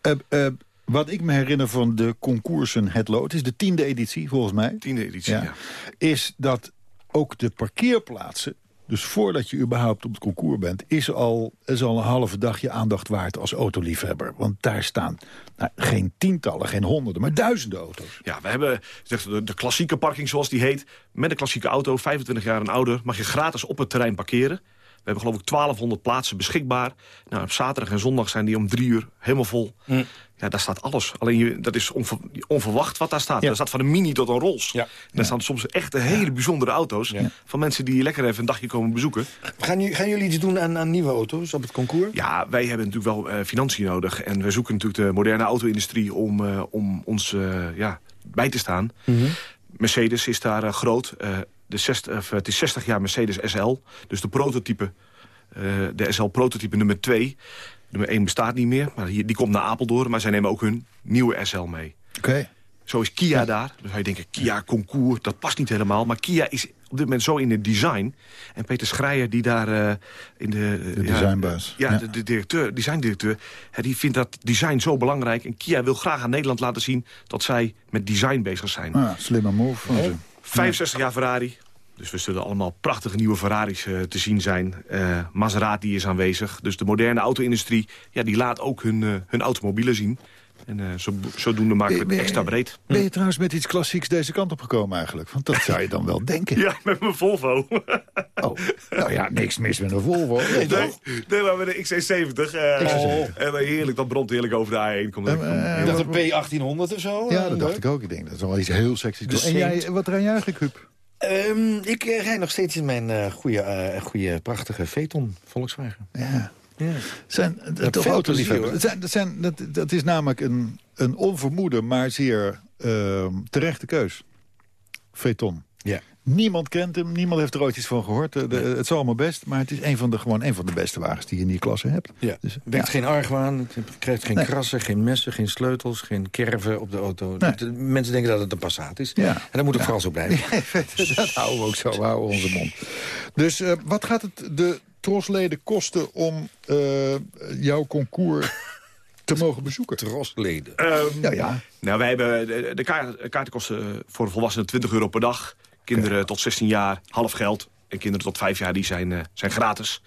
Speaker 7: Eh, eh, wat ik me herinner van de concoursen Het Lood... is de tiende editie, volgens mij.
Speaker 9: Tiende editie,
Speaker 7: Ja.
Speaker 9: ja.
Speaker 7: Is dat ook de parkeerplaatsen... dus voordat je überhaupt op het concours bent... is al, is al een halve dag je aandacht waard als autoliefhebber. Want daar staan nou, geen tientallen, geen honderden... maar duizenden auto's.
Speaker 9: Ja, we hebben zeg, de, de klassieke parking zoals die heet. Met een klassieke auto, 25 jaar en ouder... mag je gratis op het terrein parkeren. We hebben geloof ik 1200 plaatsen beschikbaar. Nou, op zaterdag en zondag zijn die om drie uur helemaal vol. Ja, daar staat alles. Alleen je, dat is onver- onverwacht wat daar staat.
Speaker 8: Ja.
Speaker 9: Daar staat van een mini tot een Rolls.
Speaker 8: Ja.
Speaker 9: En daar staan soms echt hele bijzondere auto's... van mensen die lekker even een dagje komen bezoeken.
Speaker 8: Gaan, jullie- gaan jullie iets doen aan, aan nieuwe auto's op het concours?
Speaker 9: Ja, wij hebben natuurlijk wel eh, financiën nodig. En we zoeken natuurlijk de moderne auto-industrie om, eh, om ons eh, ja, bij te staan. Mercedes is daar eh, groot. De 60, of, het is 60 jaar Mercedes SL. Dus de prototype, eh, de SL prototype nummer 2. Nummer 1 bestaat niet meer, maar die, die komt naar Apeldoorn. Maar zij nemen ook hun nieuwe SL mee.
Speaker 7: Oké.
Speaker 9: Zo is Kia daar. Dan zou je denken, Kia Concours, dat past niet helemaal. Maar Kia is op dit moment zo in het design. En Peter Schreier, die daar eh, in de...
Speaker 7: De
Speaker 9: ja,
Speaker 7: designbaas.
Speaker 9: Ja,
Speaker 7: Ja.
Speaker 9: de, de directeur, designdirecteur. hè, die vindt dat design zo belangrijk. En Kia wil graag aan Nederland laten zien... dat zij met design bezig zijn.
Speaker 7: Ah, slimme move van ze.
Speaker 9: 65 jaar Ferrari. Dus we zullen allemaal prachtige nieuwe Ferraris eh, te zien zijn. Eh, Maserati is aanwezig. Dus de moderne auto-industrie ja, die laat ook hun, eh, hun automobielen zien. En eh, zo, zodoende maken we het extra breed.
Speaker 7: Ben je trouwens met iets klassieks deze kant op gekomen eigenlijk? Want dat zou je dan wel *laughs* denken.
Speaker 9: Ja, met mijn Volvo.
Speaker 7: Oh, nou ja, niks mis met een Volvo. Nee,
Speaker 9: Nee, nee, maar met de XC70. eh,
Speaker 7: XC70.
Speaker 9: En dan heerlijk, dat brandt heerlijk over de A1. Komt
Speaker 8: Is dat een P1800 of zo?
Speaker 7: Ja, dat dacht ik ook. Ik denk, dat is wel iets heel sexy. En jij, wat rij jij eigenlijk, Huub?
Speaker 8: Ehm, ik eh, rij nog steeds in mijn eh goede, eh, goede, prachtige Phaeton Volkswagen.
Speaker 7: Ja.
Speaker 8: Ja.
Speaker 7: Zijn,
Speaker 8: hebt
Speaker 7: toch autoliefhebbers.
Speaker 8: plezier,
Speaker 7: Dat, zijn, dat, zijn, dat, dat is namelijk een, een onvermoede, maar zeer ehm, terechte keus. Phaeton.
Speaker 8: Ja.
Speaker 7: Niemand kent hem, niemand heeft er ooit iets van gehoord. De- de- het is allemaal best, maar het is een van de, gewoon een van de beste wagens die je in die klasse hebt.
Speaker 8: Ja.
Speaker 7: Dus,
Speaker 8: Wekt
Speaker 7: ja.
Speaker 8: geen argwaan, het krijgt geen
Speaker 7: Nee.
Speaker 8: krassen, geen messen, geen sleutels, geen kerven op de auto.
Speaker 7: Nee.
Speaker 8: De- mensen denken dat het een Passat is.
Speaker 7: Ja.
Speaker 8: En *laughs* dat moet ook vooral zo blijven.
Speaker 7: dat houden we ook zo, we houden onze mond. Dus eh, wat gaat het de trosleden kosten om eh, jouw concours te *laughs* mogen bezoeken?
Speaker 8: Trosleden.
Speaker 9: Ehm,
Speaker 7: Ja, ja.
Speaker 9: Nou, wij hebben de, de kaart, kaarten kosten voor volwassenen 20 euro per dag. Kinderen tot 16 jaar, half geld. En kinderen tot vijf jaar die zijn, eh, zijn gratis.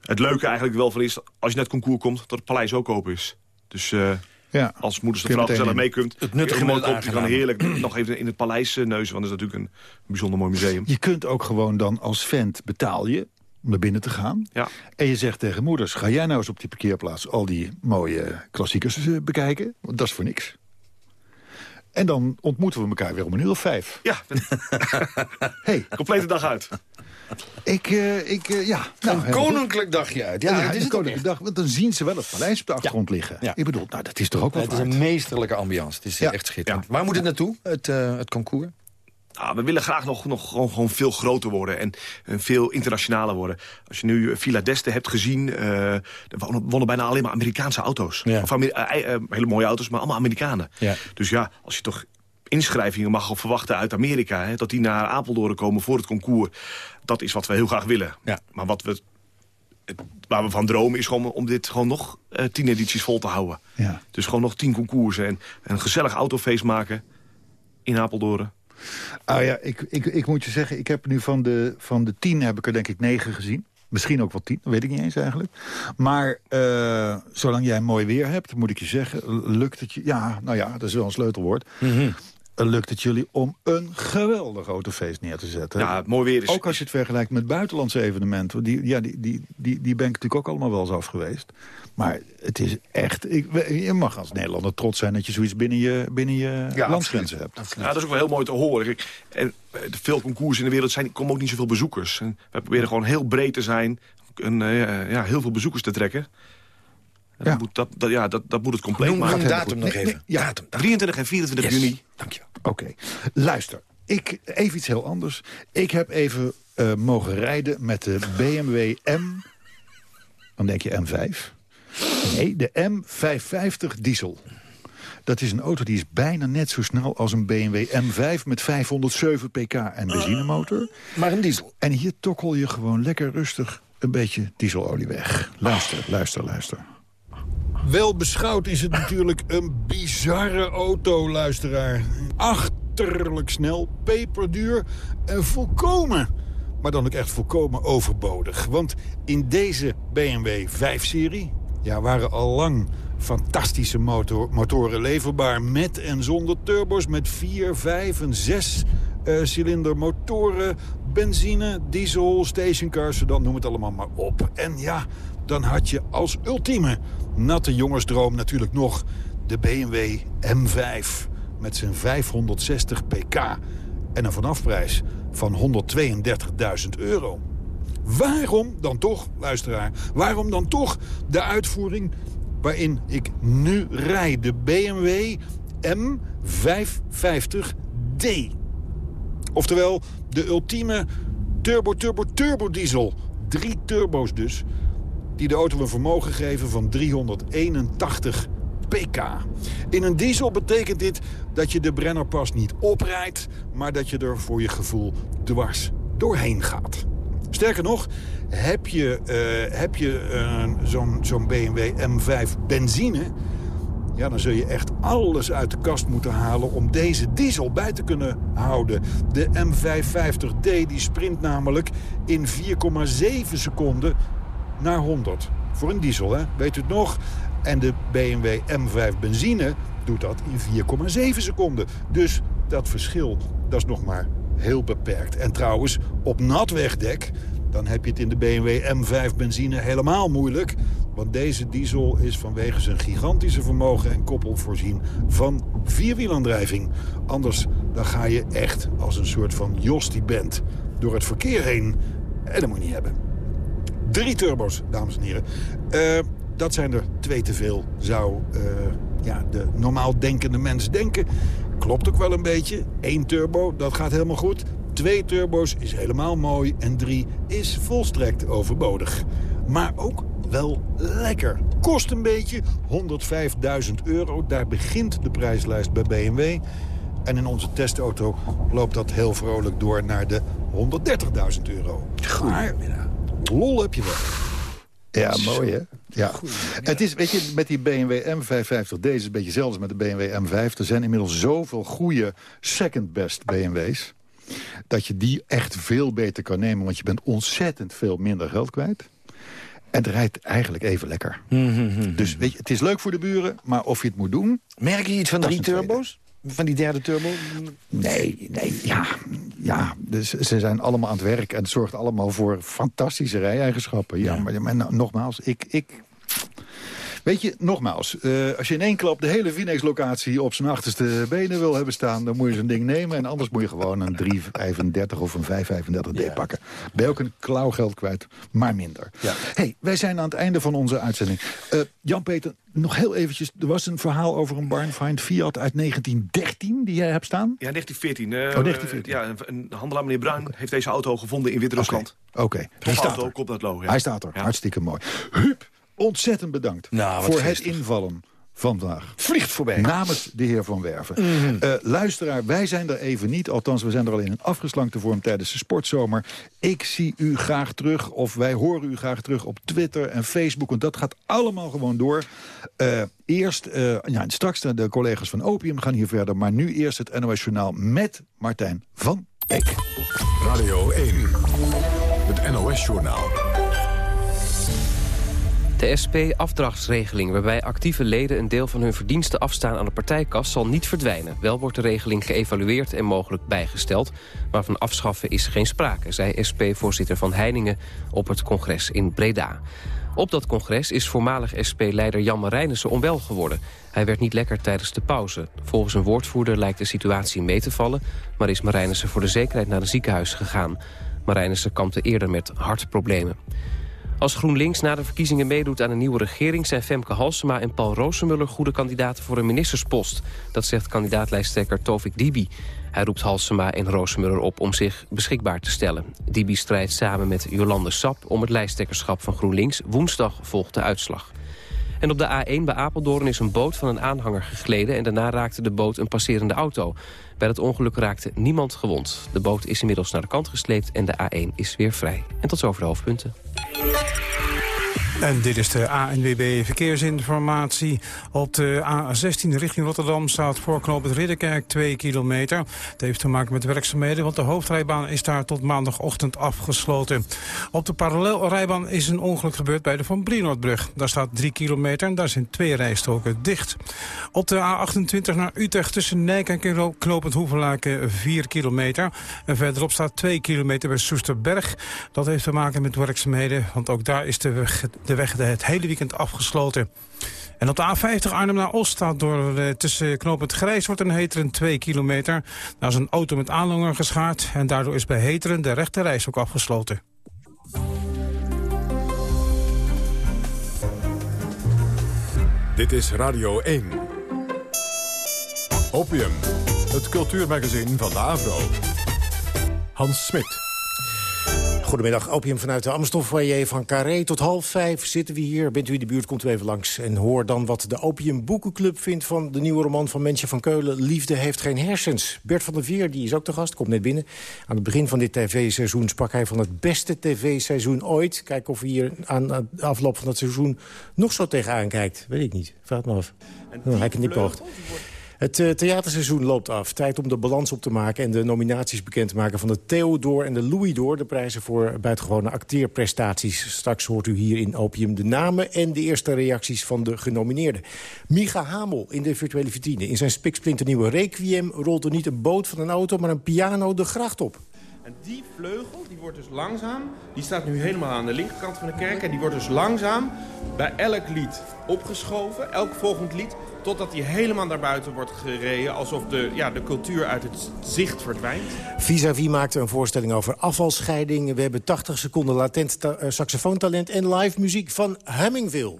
Speaker 9: Het leuke eigenlijk wel van is, als je net concours komt... dat het paleis ook open is. Dus eh,
Speaker 7: Ja.
Speaker 9: als moeders de vrouw
Speaker 7: meteen
Speaker 9: mee kunt...
Speaker 8: Het nuttige het
Speaker 9: komt, je kan heerlijk nog even in het paleis eh, neuzen... want dat is natuurlijk een bijzonder mooi museum.
Speaker 7: Je kunt ook gewoon dan als vent betaal je om naar binnen te gaan.
Speaker 9: Ja.
Speaker 7: En je zegt tegen moeders, ga jij nou eens op die parkeerplaats... al die mooie klassiekers bekijken? Want dat is voor niks. En dan ontmoeten we elkaar weer om een uur of vijf.
Speaker 9: Ja, *laughs*
Speaker 7: hey,
Speaker 9: complete dag uit.
Speaker 7: ik, eh, ik eh, ja. Nou,
Speaker 8: Een koninklijk dagje uit. Ja,
Speaker 7: Ja,
Speaker 8: is het ook
Speaker 7: koninklijke
Speaker 8: echt.
Speaker 7: dag, want dan zien ze wel het paleis op de achtergrond liggen.
Speaker 8: Ja.
Speaker 7: Ik bedoel, nou, dat is toch ook wel
Speaker 8: Het is een meesterlijke ambiance. Het is echt schitterend. Waar moet het naartoe, het, eh, het concours?
Speaker 9: Nou, we willen graag nog, nog gewoon, gewoon veel groter worden en, en veel internationaler worden. Als je nu eh, Villa d'Este hebt gezien, eh er wonen, wonen bijna alleen maar Amerikaanse auto's.
Speaker 8: Ja.
Speaker 9: Of Amer- eh, eh, hele mooie auto's, maar allemaal Amerikanen.
Speaker 8: Ja.
Speaker 9: Dus ja, als je toch inschrijvingen mag verwachten uit Amerika... Hè, dat die naar Apeldoorn komen voor het concours... dat is wat we heel graag willen.
Speaker 8: Ja.
Speaker 9: Maar wat we, waar we van dromen is gewoon om dit gewoon nog eh, tien edities vol te houden.
Speaker 7: Ja.
Speaker 9: Dus gewoon nog tien concoursen en een gezellig autofeest maken in Apeldoorn.
Speaker 7: Ah ja, ik, ik, ik moet je zeggen, ik heb nu van de, van de tien heb ik er denk ik negen gezien. Misschien ook wel tien, dat weet ik niet eens eigenlijk. Maar eh, zolang jij mooi weer hebt, moet ik je zeggen, lukt het je... Ja, nou ja, dat is wel een sleutelwoord. Eh, Lukt het jullie om een geweldig autofeest neer te zetten.
Speaker 9: Ja, mooi weer is...
Speaker 7: Ook als je het vergelijkt met buitenlandse evenementen. Die, ja, die, die, die, die ben ik natuurlijk ook allemaal wel eens af geweest. Maar het is echt... Ik, je mag als Nederlander trots zijn dat je zoiets binnen je, binnen je landsgrenzen hebt.
Speaker 9: Ja, dat is ook wel heel mooi te horen. Kijk, En eh, veel concours in de wereld zijn, komen ook niet zoveel bezoekers. En wij proberen gewoon heel breed te zijn. En eh, ja, heel veel bezoekers te trekken. En
Speaker 7: Ja.
Speaker 9: Dat, moet, dat, dat, ja, dat, dat moet het compleet
Speaker 8: Noem,
Speaker 9: maken.
Speaker 8: noem datum nog even.
Speaker 7: nee, ja.
Speaker 8: Datum, datum.
Speaker 9: 23 en 24
Speaker 8: Yes.
Speaker 9: juni.
Speaker 8: Dankjewel.
Speaker 7: Oké, luister. Ik, even iets heel anders. Ik heb even eh, mogen rijden met de BMW M... Dan denk je M5. Nee, de M550 diesel. Dat is een auto die is bijna net zo snel als een BMW M5... met 507 pk en benzinemotor.
Speaker 8: Maar een diesel.
Speaker 7: En hier tokkel je gewoon lekker rustig een beetje dieselolie weg. Luister, luister, luister. Wel beschouwd is het natuurlijk een bizarre auto, luisteraar. Achterlijk snel, peperduur en volkomen. Maar dan ook echt volkomen overbodig. Want in deze BMW 5-serie ja, waren al lang fantastische motor, motoren leverbaar... met en zonder turbos, met 4, 5 en 6 eh, cilinder motoren... benzine, diesel, stationcars, dan noem het allemaal maar op. En ja, dan had je als ultieme natte jongensdroom natuurlijk nog... de BMW M5 met zijn 560 pk en een vanafprijs van 132.000 euro. Waarom dan toch, luisteraar, waarom dan toch de uitvoering waarin ik nu rijd? De BMW M550D. Oftewel de ultieme turbo-turbo-turbo diesel. Drie turbo's dus, die de auto een vermogen geven van 381 pk. In een diesel betekent dit dat je de Brennerpas niet oprijdt... maar dat je er voor je gevoel dwars doorheen gaat. Sterker nog, heb je, eh, heb je zo'n zo'n BMW M5 benzine... Ja, dan zul je echt alles uit de kast moeten halen om deze diesel bij te kunnen houden. De M550D die sprint namelijk in 4,7 seconden naar 100. Voor een diesel, hè? Weet u het nog? En de BMW M5 benzine doet dat in 4,7 seconden. Dus dat verschil, dat is nog maar heel beperkt. En trouwens, op nat wegdek, dan heb je het in de BMW M5 benzine helemaal moeilijk. Want deze diesel is vanwege zijn gigantische vermogen en koppel voorzien van vierwielaandrijving. Anders dan ga je echt als een soort van Jos die bent door het verkeer heen. En dat moet je niet hebben. Drie turbo's, dames en heren. Eh, dat zijn er twee te veel, zou eh, ja, de normaal denkende mens denken. Klopt ook wel een beetje. Eén turbo, dat gaat helemaal goed. Twee turbo's is helemaal mooi. En drie is volstrekt overbodig. Maar ook wel lekker. Kost een beetje 105.000 euro. Daar begint de prijslijst bij BMW. En in onze testauto loopt dat heel vrolijk door naar de 130.000 euro. Maar lol heb je wel. Ja, mooi hè? Ja. Het is, weet je, met die BMW M550, deze is een beetje zelfs met de BMW M5. Er zijn inmiddels zoveel goede second best BMW's. dat je die echt veel beter kan nemen. Want je bent ontzettend veel minder geld kwijt. En het rijdt eigenlijk even lekker. Dus weet je, het is leuk voor de buren, maar of je het moet doen...
Speaker 8: Merk je iets van drie turbo's? Van die derde turbo?
Speaker 7: Nee, nee, ja. ja dus ze zijn allemaal aan het werk en het zorgt allemaal voor fantastische rijeigenschappen. Ja, maar, maar nogmaals, ik... ik Weet je, nogmaals, eh, als je in één klap de hele Vinex-locatie op zijn achterste benen wil hebben staan... dan moet je zo'n ding nemen en anders moet je gewoon een 335 of een 535D pakken. Ben je ook een klauw geld kwijt, maar minder. hey, wij zijn aan het einde van onze uitzending. Eh, Jan-Peter, nog heel eventjes, er was een verhaal over een Barnfind Fiat uit 1913 die jij hebt staan.
Speaker 9: Ja, 1914. eh,
Speaker 7: 1914.
Speaker 9: ja, een, een handelaar, meneer Bruin, heeft deze auto gevonden in Wit-Rusland.
Speaker 7: Oké,
Speaker 9: Top
Speaker 7: hij staat
Speaker 9: auto,
Speaker 7: er.
Speaker 9: Lo. ja.
Speaker 7: Hij staat er,
Speaker 9: Ja.
Speaker 7: hartstikke mooi. Huub, ontzettend bedankt
Speaker 8: Nou,
Speaker 7: voor het invallen van vandaag.
Speaker 8: Vliegt voorbij.
Speaker 7: Namens de heer Van Werven.
Speaker 8: Mhm.
Speaker 7: Eh, luisteraar, wij zijn er even niet. Althans, we zijn er alleen in afgeslankte vorm tijdens de sportzomer. Ik zie u graag terug, of wij horen u graag terug op Twitter en Facebook. Want dat gaat allemaal gewoon door. Eh, eerst, eh, ja, straks de, collega's van Opium gaan hier verder. Maar nu eerst het NOS Journaal met Martijn van Eek.
Speaker 6: Radio 1. Het NOS-journaal.
Speaker 12: De SP-afdrachtsregeling, waarbij actieve leden een deel van hun verdiensten afstaan aan de partijkas, zal niet verdwijnen. Wel wordt de regeling geëvalueerd en mogelijk bijgesteld, maar van afschaffen is geen sprake, zei SP-voorzitter Van Heiningen op het congres in Breda. Op dat congres is voormalig SP-leider Jan Marijnissen onwel geworden. Hij werd niet lekker tijdens de pauze. Volgens een woordvoerder lijkt de situatie mee te vallen... maar is Marijnissen voor de zekerheid naar een ziekenhuis gegaan. Marijnissen kampte eerder met hartproblemen. Als GroenLinks na de verkiezingen meedoet aan een nieuwe regering... zijn Femke Halsema en Paul Roosemuller goede kandidaten voor een ministerspost. Dat zegt kandidaatlijsttrekker Tovik Dibi. Hij roept Halsema en Roosemuller op om zich beschikbaar te stellen. Dibi strijdt samen met Jolande Sap om het lijsttrekkerschap van GroenLinks. Woensdag volgt de uitslag. En op de A1 bij Apeldoorn is een boot van een aanhanger gegleden... en daarna raakte de boot een passerende auto. Bij het ongeluk raakte niemand gewond. De boot is inmiddels naar de kant gesleept en de A1 is weer vrij. En tot zover de hoofdpunten.
Speaker 2: En dit is de ANWB Verkeersinformatie. Op de A16 richting Rotterdam staat voor het Ridderkerk 2 kilometer. Het heeft te maken met werkzaamheden, want de hoofdrijbaan is daar tot maandagochtend afgesloten. Op de parallelrijbaan is een ongeluk gebeurd bij de Van Brienoordbrug. Daar staat 3 kilometer en daar zijn twee rijstroken dicht. Op de A28 naar Utrecht tussen Nijk en Kno- Knopend Hoevelaken 4 kilometer. En verderop staat 2 kilometer bij Soesterberg. Dat heeft te maken met werkzaamheden, want ook daar is de weg, de weg het hele weekend afgesloten. En op de A50 Arnhem naar Oost staat door eh, tussen knooppunt Grijs wordt een Heteren 2 kilometer. Daar is een auto met aanhanger geschaard en daardoor is bij Heteren de rechte reis ook afgesloten.
Speaker 6: Dit is Radio 1. Opium, het cultuurmagazin van de Avro. Hans Smit.
Speaker 13: Goedemiddag, opium vanuit de Amstelfoyer van Carré. Tot half vijf zitten we hier. Bent u in de buurt, komt u even langs. En hoor dan wat de Opium Boekenclub vindt van de nieuwe roman van Mensje van Keulen. Liefde heeft geen hersens. Bert van der Veer, die is ook de gast, komt net binnen. Aan het begin van dit tv-seizoen sprak hij van het beste tv-seizoen ooit. Kijk of hij hier aan de afloop van het seizoen nog zo tegenaan kijkt. Weet ik niet, vraag het me af. Nou, hij knipoogt. Het eh, theaterseizoen loopt af. Tijd om de balans op te maken en de nominaties bekend te maken... van de Theodor en de Louis Door. De prijzen voor buitengewone acteerprestaties. Straks hoort u hier in Opium de namen en de eerste reacties van de genomineerden. Micha Hamel in de virtuele vitrine. In zijn spiksplinternieuwe Requiem rolt er niet een boot van een auto... maar een piano de gracht op.
Speaker 14: En die vleugel, die wordt dus langzaam... die staat nu helemaal aan de linkerkant van de kerk... en die wordt dus langzaam bij elk lied opgeschoven, elk volgend lied... totdat die helemaal naar buiten wordt gereden... alsof de, ja, de cultuur uit het zicht verdwijnt.
Speaker 13: Vis-à-vis maakte een voorstelling over afvalscheiding. We hebben 80 seconden latent eh, saxofoontalent... en live muziek van Hemmingville.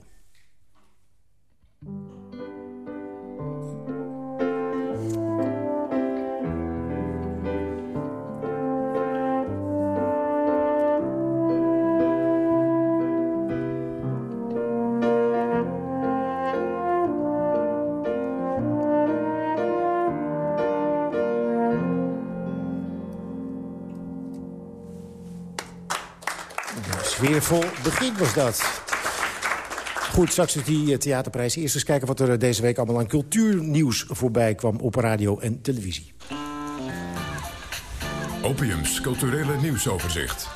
Speaker 13: Sfeervol begin was dat. Goed, straks dus die eh, theaterprijs. Eerst eens kijken wat er eh, deze week allemaal aan cultuurnieuws voorbij kwam op radio en televisie.
Speaker 15: Opiums culturele nieuwsoverzicht.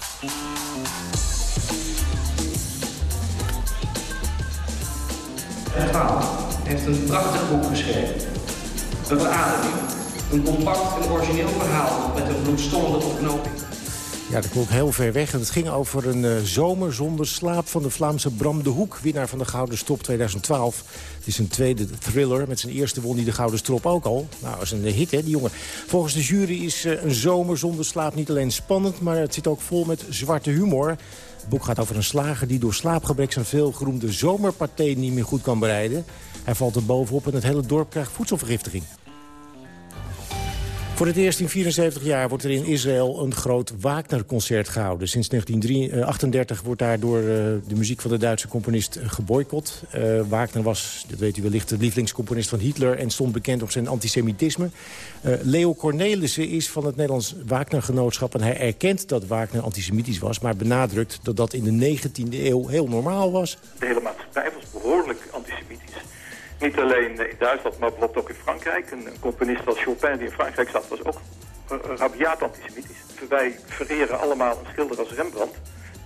Speaker 16: Paal heeft een prachtig boek geschreven. Een verademing. Een compact en origineel verhaal met een bloedstollende opknoping.
Speaker 13: Ja, dat komt heel ver weg. En het ging over een uh, zomer zonder slaap van de Vlaamse Bram de Hoek. Winnaar van de Gouden Stop 2012. Het is een tweede thriller. Met zijn eerste won hij de Gouden Strop ook al. Nou, dat is een hit, hè, die jongen. Volgens de jury is uh, een zomer zonder slaap niet alleen spannend... maar het zit ook vol met zwarte humor. Het boek gaat over een slager die door slaapgebrek... zijn veelgeroemde zomerparté niet meer goed kan bereiden. Hij valt er bovenop en het hele dorp krijgt voedselvergiftiging. Voor het eerst in 74 jaar wordt er in Israël een groot Wagner-concert gehouden. Sinds 1938 wordt daar door uh, de muziek van de Duitse componist geboycott. Uh, Wagner was, dat weet u wellicht, de lievelingscomponist van Hitler... en stond bekend om zijn antisemitisme. Leo Cornelissen is van het Nederlands Wagner-genootschap... en hij erkent dat Wagner antisemitisch was... maar benadrukt dat dat in de 19e eeuw heel normaal was.
Speaker 17: De hele maatschappij was behoorlijk. Niet alleen in Duitsland, maar bijvoorbeeld ook in Frankrijk. Een, componist als Chopin die in Frankrijk zat, was ook uh, rabiaat antisemitisch. Wij vereren allemaal een schilder als Rembrandt.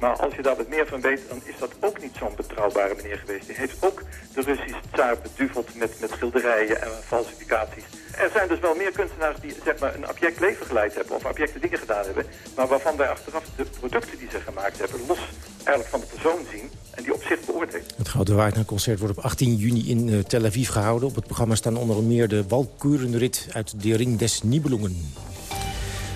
Speaker 17: Maar als je daar wat meer van weet, dan is dat ook niet zo'n betrouwbare meneer geweest. Die heeft ook de Russische tsaar beduveld met, met schilderijen en falsificaties. Er zijn dus wel meer kunstenaars die zeg maar, een abject leven geleid hebben of abjecte dingen gedaan hebben. Maar waarvan wij achteraf de producten die ze gemaakt hebben los eigenlijk van de persoon zien en die op zich beoordelen.
Speaker 13: Het Grote Wagner-concert wordt op 18 juni in uh, Tel Aviv gehouden. Op het programma staan onder meer de Walkurenrit uit de Ring des Nibelungen.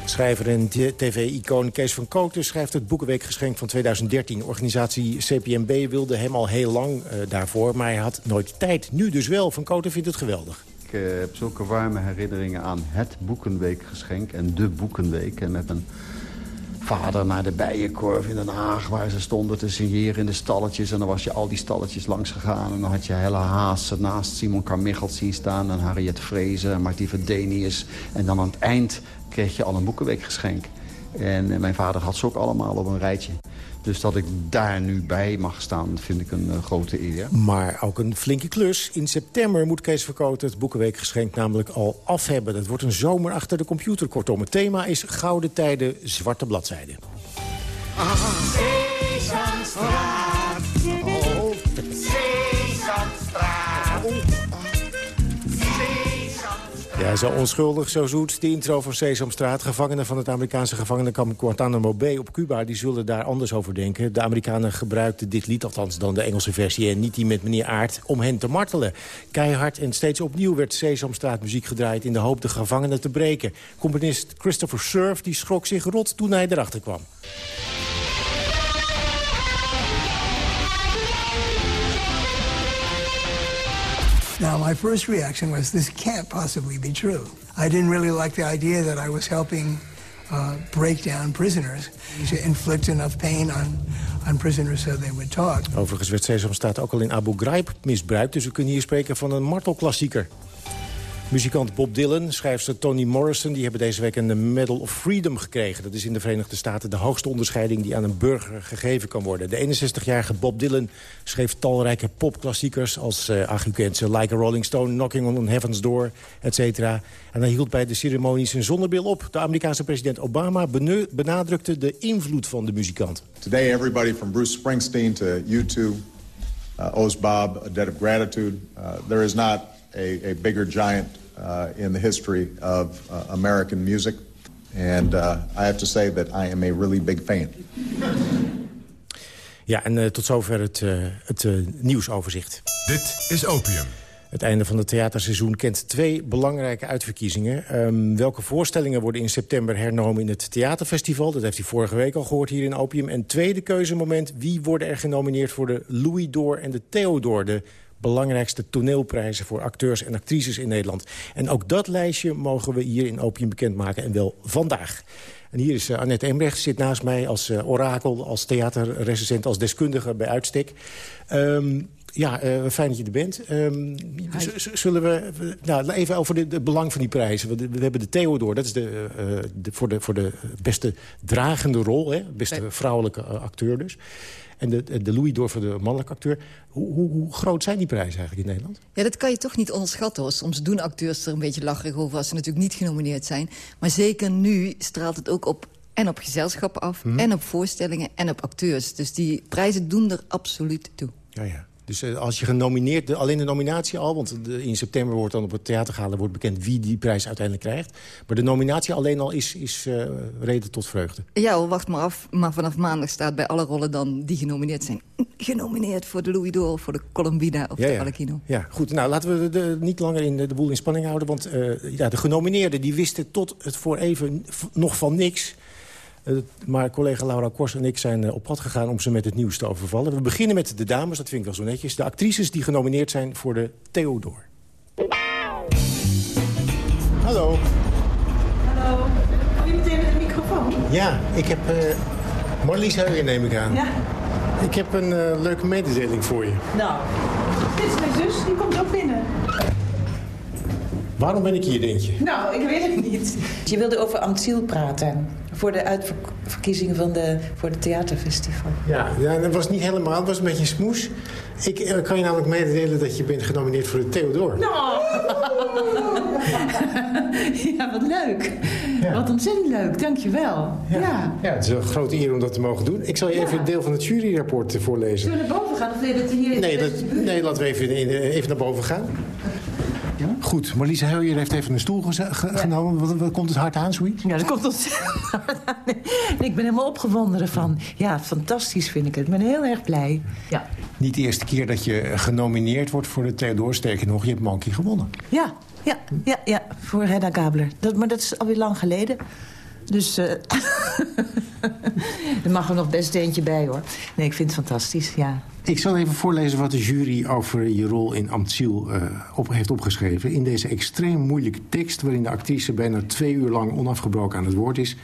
Speaker 13: Schrijver en tv-icoon Kees van Kooten schrijft het Boekenweekgeschenk van 2013. Organisatie CPMB wilde hem al heel lang uh, daarvoor, maar hij had nooit tijd. Nu dus wel. Van Kooten vindt het geweldig.
Speaker 18: Ik uh, heb zulke warme herinneringen aan het Boekenweekgeschenk en de Boekenweek. En met een vader naar de Bijenkorf in Den Haag... waar ze stonden te signeren in de stalletjes. En dan was je al die stalletjes langs gegaan. En dan had je hele Haas naast Simon Carmichelt zien staan... en Harriet Vrezen en Martie Verdenius. En dan aan het eind kreeg je al een boekenweekgeschenk. En mijn vader had ze ook allemaal op een rijtje. Dus dat ik daar nu bij mag staan, vind ik een uh, grote eer.
Speaker 13: Maar ook een flinke klus. In september moet Kees Verkoten het Boekenweekgeschenk namelijk al af hebben. Dat wordt een zomer achter de computer. Kortom, het thema is Gouden Tijden, Zwarte Bladzijden.
Speaker 19: Sesamstraat.
Speaker 13: Ja, zo onschuldig, zo zoet. De intro van Sesamstraat. Gevangenen van het Amerikaanse gevangenenkamp Guantanamo Bay op Cuba... die zullen daar anders over denken. De Amerikanen gebruikten dit lied, althans dan de Engelse versie... en niet die met meneer Aard, om hen te martelen. Keihard en steeds opnieuw werd Sesamstraat muziek gedraaid... in de hoop de gevangenen te breken. Componist Christopher Surf die schrok zich rot toen hij erachter kwam.
Speaker 20: Now, my first reaction was, this can't possibly be true. I didn't really like the idea that I was helping uh, break down prisoners, to inflict enough pain on, on prisoners so they would talk.
Speaker 13: Overigens werd Sesamstraat ook al in Abu Ghraib misbruikt... dus we kunnen hier spreken van een martelklassieker. Muzikant Bob Dylan, schrijfster Toni Morrison... die hebben deze week een Medal of Freedom gekregen. Dat is in de Verenigde Staten de hoogste onderscheiding... die aan een burger gegeven kan worden. De 61-jarige Bob Dylan schreef talrijke popklassiekers... als, uh, Like a Rolling Stone, Knocking on Heaven's Door, etc. En hij hield bij de ceremonie zijn zonnebril op. De Amerikaanse president Obama benadrukte de invloed van de muzikant.
Speaker 21: Today everybody from Bruce Springsteen to U2... Uh, owes Bob a debt of gratitude. Uh, there is not a, a bigger giant uh, in the history of uh, American music. And uh, I have to say that I am a really big fan.
Speaker 13: Ja, en uh, tot zover het, uh, het uh, nieuwsoverzicht.
Speaker 15: Dit is Opium.
Speaker 13: Het einde van het theaterseizoen kent twee belangrijke uitverkiezingen. Um, welke voorstellingen worden in september hernomen in het theaterfestival? Dat heeft u vorige week al gehoord hier in Opium. En tweede keuzemoment, wie worden er genomineerd voor de Louis d'Or en de Theodor... de belangrijkste toneelprijzen voor acteurs en actrices in Nederland. En ook dat lijstje mogen we hier in Opium bekendmaken en wel vandaag. En hier is uh, Annette Embrecht, zit naast mij als uh, orakel, als theaterrecensent, als deskundige bij uitstek. Um, Ja, eh, fijn dat je er bent. Ehm, zullen we nou, even over het belang van die prijzen. We, we hebben de Theodor, dat is de, eh, de, voor, de, voor de beste dragende rol. Hè? Beste vrouwelijke eh, acteur dus. En de, de Louis door voor de mannelijke acteur. Hoe, hoe, hoe groot zijn die prijzen eigenlijk in Nederland?
Speaker 22: Ja, dat kan je toch niet onderschatten. Hoor. Soms doen acteurs er een beetje lacherig over... als ze natuurlijk niet genomineerd zijn. Maar zeker nu straalt het ook op en op gezelschappen af...
Speaker 13: Mhm.
Speaker 22: en op voorstellingen en op acteurs. Dus die prijzen doen er absoluut toe.
Speaker 13: Ja, ja. Dus eh, als je genomineerd, de, alleen de nominatie al... want de- in september wordt dan op het theatergala wordt bekend... wie die prijs uiteindelijk krijgt. Maar de nominatie alleen al is, is eh, reden tot vreugde.
Speaker 22: Ja wacht maar af. Maar vanaf maandag staat bij alle rollen dan die genomineerd zijn... genomineerd voor de Louis d'Or, voor de Columbina of
Speaker 13: Ja,
Speaker 22: de
Speaker 13: ja. Ja, goed. Nou, laten we de, niet langer in de, boel in spanning houden. Want eh, ja, de genomineerden die wisten tot het voor even nog van niks. Eh, maar collega Laura Kors en ik zijn eh, op pad gegaan om ze met het nieuws te overvallen. We beginnen met de dames, dat vind ik wel zo netjes. De actrices die genomineerd zijn voor de Theodor. Hallo.
Speaker 23: Hallo. Kom je meteen met de microfoon?
Speaker 13: Ja, ik heb uh, Marlies Heugen neem ik aan.
Speaker 23: Ja.
Speaker 13: Ik heb een eh, leuke mededeling voor je.
Speaker 23: Nou, dit is mijn zus, die komt ook binnen.
Speaker 13: Waarom ben ik hier, denk je?
Speaker 23: Nou, ik weet het niet. Je wilde over Amtiel praten. Voor de uitverkiezingen van de, voor het theaterfestival.
Speaker 13: Ja, ja, dat was niet helemaal. Het was een beetje een smoes. Ik eh, kan je namelijk mededelen dat je bent genomineerd voor de Theodor.
Speaker 23: Nou! *laughs* ja, wat leuk. Wat ontzettend leuk, dankjewel. Ja. ja.
Speaker 13: Ja, het is een grote eer om dat te mogen doen. Ik zal je even een deel van het juryrapport voorlezen.
Speaker 23: Zullen we naar boven gaan of wil je dat hier in
Speaker 13: Nee,
Speaker 23: de
Speaker 13: dat, nee laten we even, in, even naar boven gaan. Goed, Marlies Heuijer heeft even een stoel ge- genomen. Wat, wat komt het hard aan, zoiets?
Speaker 23: Ja, dat komt ontzettend hard aan. Nee, ik ben helemaal opgewonden ervan. Ja, fantastisch vind ik het. Ik ben heel erg blij. Ja,
Speaker 13: Niet de eerste keer dat je genomineerd wordt voor de Theodor. Sterker nog, je hebt Monkey gewonnen.
Speaker 23: ja, ja, ja, ja voor Hedda Gabler. Dat, maar dat is alweer lang geleden. Dus eh *laughs* er mag er nog best eentje bij, hoor. Nee, ik vind het fantastisch, ja.
Speaker 13: Ik zal even voorlezen wat de jury over je rol in Amtsiel eh, op, heeft opgeschreven. In deze extreem moeilijke tekst, waarin de actrice bijna twee uur lang onafgebroken aan het woord is...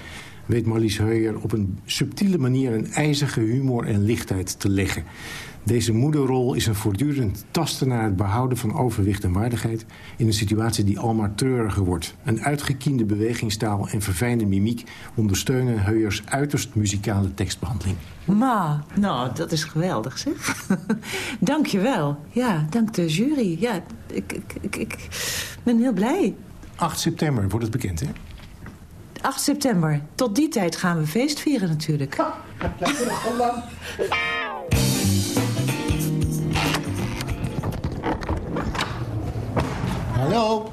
Speaker 13: weet Marlies Heuijer op een subtiele manier een ijzige humor en lichtheid te leggen. Deze moederrol is een voortdurend tasten naar het behouden van overwicht en waardigheid... in een situatie die almaar treuriger wordt. Een uitgekiende bewegingstaal en verfijnde mimiek... ondersteunen Heuyers uiterst muzikale tekstbehandeling.
Speaker 23: Ma, nou, dat is geweldig, zeg. *laughs* dank je wel. Ja, dank de jury. Ja, ik, ik, ik, ik ben heel blij.
Speaker 13: 8 september wordt het bekend, hè?
Speaker 23: 8 september. Tot die tijd gaan we feest vieren natuurlijk.
Speaker 13: Hallo,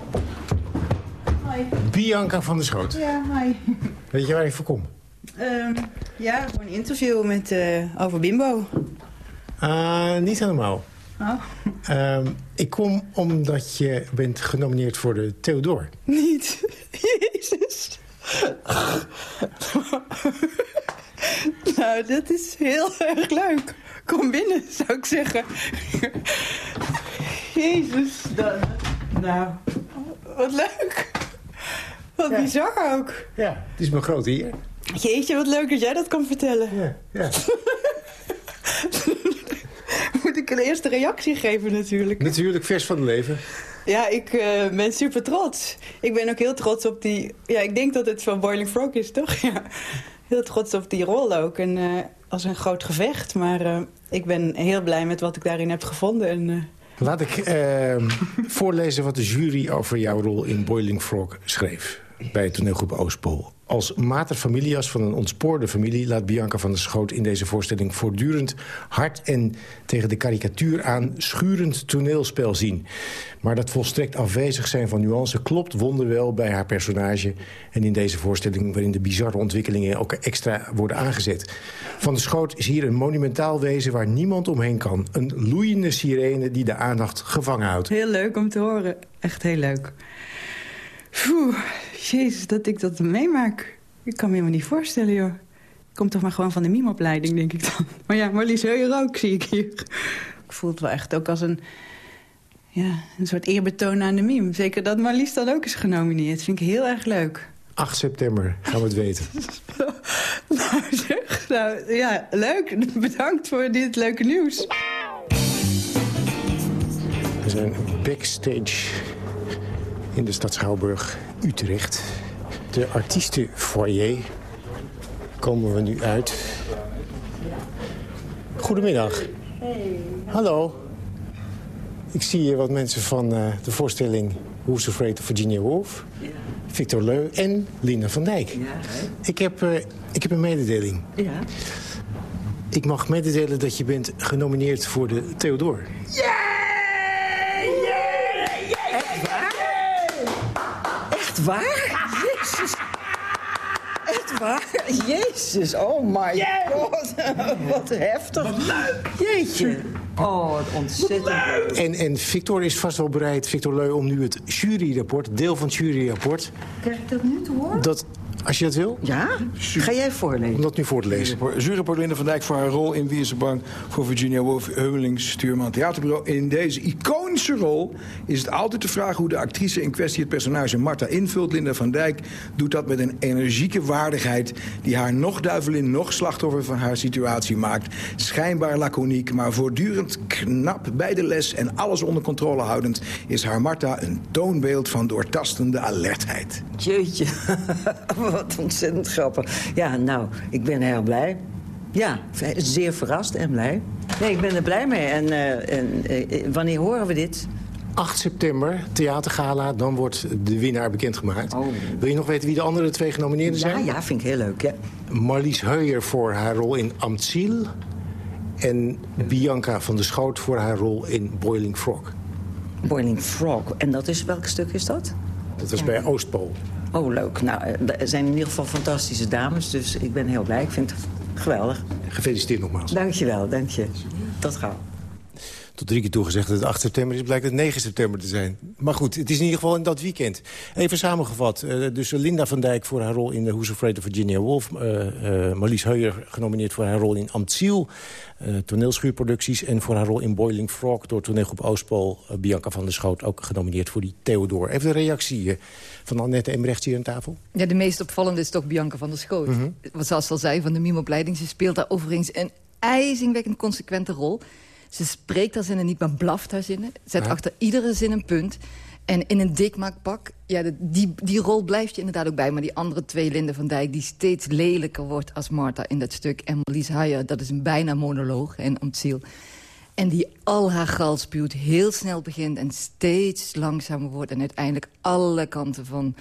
Speaker 24: Hoi.
Speaker 13: Bianca van der Schoot.
Speaker 24: Ja, hi.
Speaker 13: Weet je waar ik voor kom?
Speaker 24: Ehm, ja, voor een interview met, eh, over Bimbo.
Speaker 13: Ah, niet helemaal.
Speaker 24: Oh,
Speaker 13: Ehm, ik kom omdat je bent genomineerd voor de Theodor.
Speaker 24: niet. *laughs* Jezus. *laughs* nou, dat is heel erg leuk. Kom binnen, zou ik zeggen. Jezus. Dan, nou, wat leuk. Wat bizar ook.
Speaker 13: Ja, het is mijn grote eer.
Speaker 24: Jeetje, wat leuk dat jij dat kan vertellen.
Speaker 13: Ja, ja. *laughs*
Speaker 24: Moet ik een eerste reactie geven natuurlijk.
Speaker 13: Natuurlijk vers van het leven.
Speaker 24: Ja, ik eh, ben super trots. Ik ben ook heel trots op die... Ja, ik denk dat het van Boiling Frog is, toch? *laughs* Ja. Heel trots op die rol ook. En eh, als een groot gevecht. Maar eh, ik ben heel blij met wat ik daarin heb gevonden. En,
Speaker 13: Laat ik *laughs* voorlezen wat de jury over jouw rol in Boiling Frog schreef. Bij toneelgroep Oostpool. Als mater familias van een ontspoorde familie... laat Bianca van der Schoot in deze voorstelling voortdurend hard... en tegen de karikatuur aan schurend toneelspel zien. Maar dat volstrekt afwezig zijn van nuance klopt wonderwel bij haar personage... en in deze voorstelling waarin de bizarre ontwikkelingen ook extra worden aangezet. Van der Schoot is hier een monumentaal wezen waar niemand omheen kan. Een loeiende sirene die de aandacht gevangen houdt.
Speaker 24: heel leuk om te horen. Echt heel leuk. Oeh, jezus, dat ik dat meemaak. Ik kan me helemaal niet voorstellen, joh. Komt toch maar gewoon van de mimeopleiding, denk ik dan. *laughs* Maar ja, Marlies Heuer ook, zie ik hier. Ik voel het wel echt ook als een, ja, een soort eerbetoon aan de mime. Zeker dat Marlies dan ook is genomineerd. Vind ik heel erg leuk.
Speaker 13: 8 september gaan we het weten. *laughs*
Speaker 24: Nou zeg, nou ja, leuk. *laughs* Bedankt voor dit leuke nieuws.
Speaker 13: We zijn backstage in de stad Schouwburg, Utrecht. De artiestenfoyer komen we nu uit. Goedemiddag. Hallo. Ik zie hier wat mensen van uh, de voorstelling Who's Afraid of Virginia Woolf. Victor Leu en Lina van Dijk.
Speaker 23: Ja,
Speaker 13: ik, heb, uh, ik heb een mededeling.
Speaker 23: Ja.
Speaker 13: Ik mag mededelen dat je bent genomineerd voor de Theodor.
Speaker 23: Echt waar? Echt waar? Jezus. Echt waar? Jezus, oh my god. *laughs* Wat heftig. Wat leuk. Jeetje. Oh, wat ontzettend leuk.
Speaker 13: En, en Victor is vast wel bereid, Victor Leu, om nu het juryrapport, deel van het juryrapport...
Speaker 23: Krijg ik dat nu te horen?
Speaker 13: Dat, als je dat wil?
Speaker 23: Ja? Ga jij voorlezen?
Speaker 13: Om dat nu voor te lezen.
Speaker 25: Juryrapport Linda van Dijk voor haar rol in Wie is de Bang... voor Virginia Woolf, Heuvelings, stuurman theaterbureau. In deze iconische rol is het altijd de vraag... hoe de actrice in kwestie het personage Marta invult. Linda van Dijk doet dat met een energieke waardigheid... die haar nog duivelin, nog slachtoffer van haar situatie maakt. Schijnbaar laconiek, maar voortdurend knap bij de les... en alles onder controle houdend... is haar Marta een toonbeeld van doortastende alertheid.
Speaker 23: Jeetje, *laughs* *laughs* wat ontzettend grappig. Ja, nou, ik ben heel blij. Ja, zeer verrast en blij. Nee, ik ben er blij mee. En, uh, en uh, wanneer horen we dit?
Speaker 13: 8 september, theatergala, dan wordt de winnaar bekendgemaakt. Oh. Wil je nog weten wie de andere twee genomineerden zijn?
Speaker 23: Ja, ja, vind ik heel leuk, ja.
Speaker 13: Marlies Heuyer voor haar rol in Amtziel... en Bianca van der Schoot voor haar rol in Boiling Frog.
Speaker 23: Boiling Frog, en dat is, welk stuk is dat?
Speaker 13: Dat was ja. bij Oostpool.
Speaker 23: Oh, leuk. Nou, er zijn in ieder geval fantastische dames, dus ik ben heel blij. Ik vind het geweldig.
Speaker 13: Gefeliciteerd nogmaals.
Speaker 23: Dank je wel, dank je. Tot gauw.
Speaker 13: Tot drie keer toegezegd dat het 8 september is, blijkt het 9 september te zijn. Maar goed, het is in ieder geval in dat weekend. Even samengevat, uh, dus Linda van Dijk voor haar rol in The Who's Afraid of Virginia Woolf... Uh, uh, Marlies Heuyer genomineerd voor haar rol in Amtziel... toneelschuurproducties en voor haar rol in Boiling Frog... door toneelgroep Oostpool, Bianca van der Schoot... ook genomineerd voor die Theodor. Even de reactie van Annette Embrecht hier aan tafel.
Speaker 22: Ja, de meest opvallende is toch Bianca van der Schoot. Mm -hmm. Wat zoals al zei, van de mimopleiding. Ze speelt daar overigens een ijzingwekkend consequente rol... Ze spreekt haar zinnen niet, maar blaft haar zinnen. Zet ja. achter iedere zin een punt. En in een dikmaakpak, ja, die, die rol blijft je inderdaad ook bij. Maar die andere twee, Linde van Dijk, die steeds lelijker wordt als Martha in dat stuk. En Marlies Haier, dat is een bijna monoloog in Omtsiel. En die al haar gal spuwt, heel snel begint en steeds langzamer wordt. En uiteindelijk alle kanten van,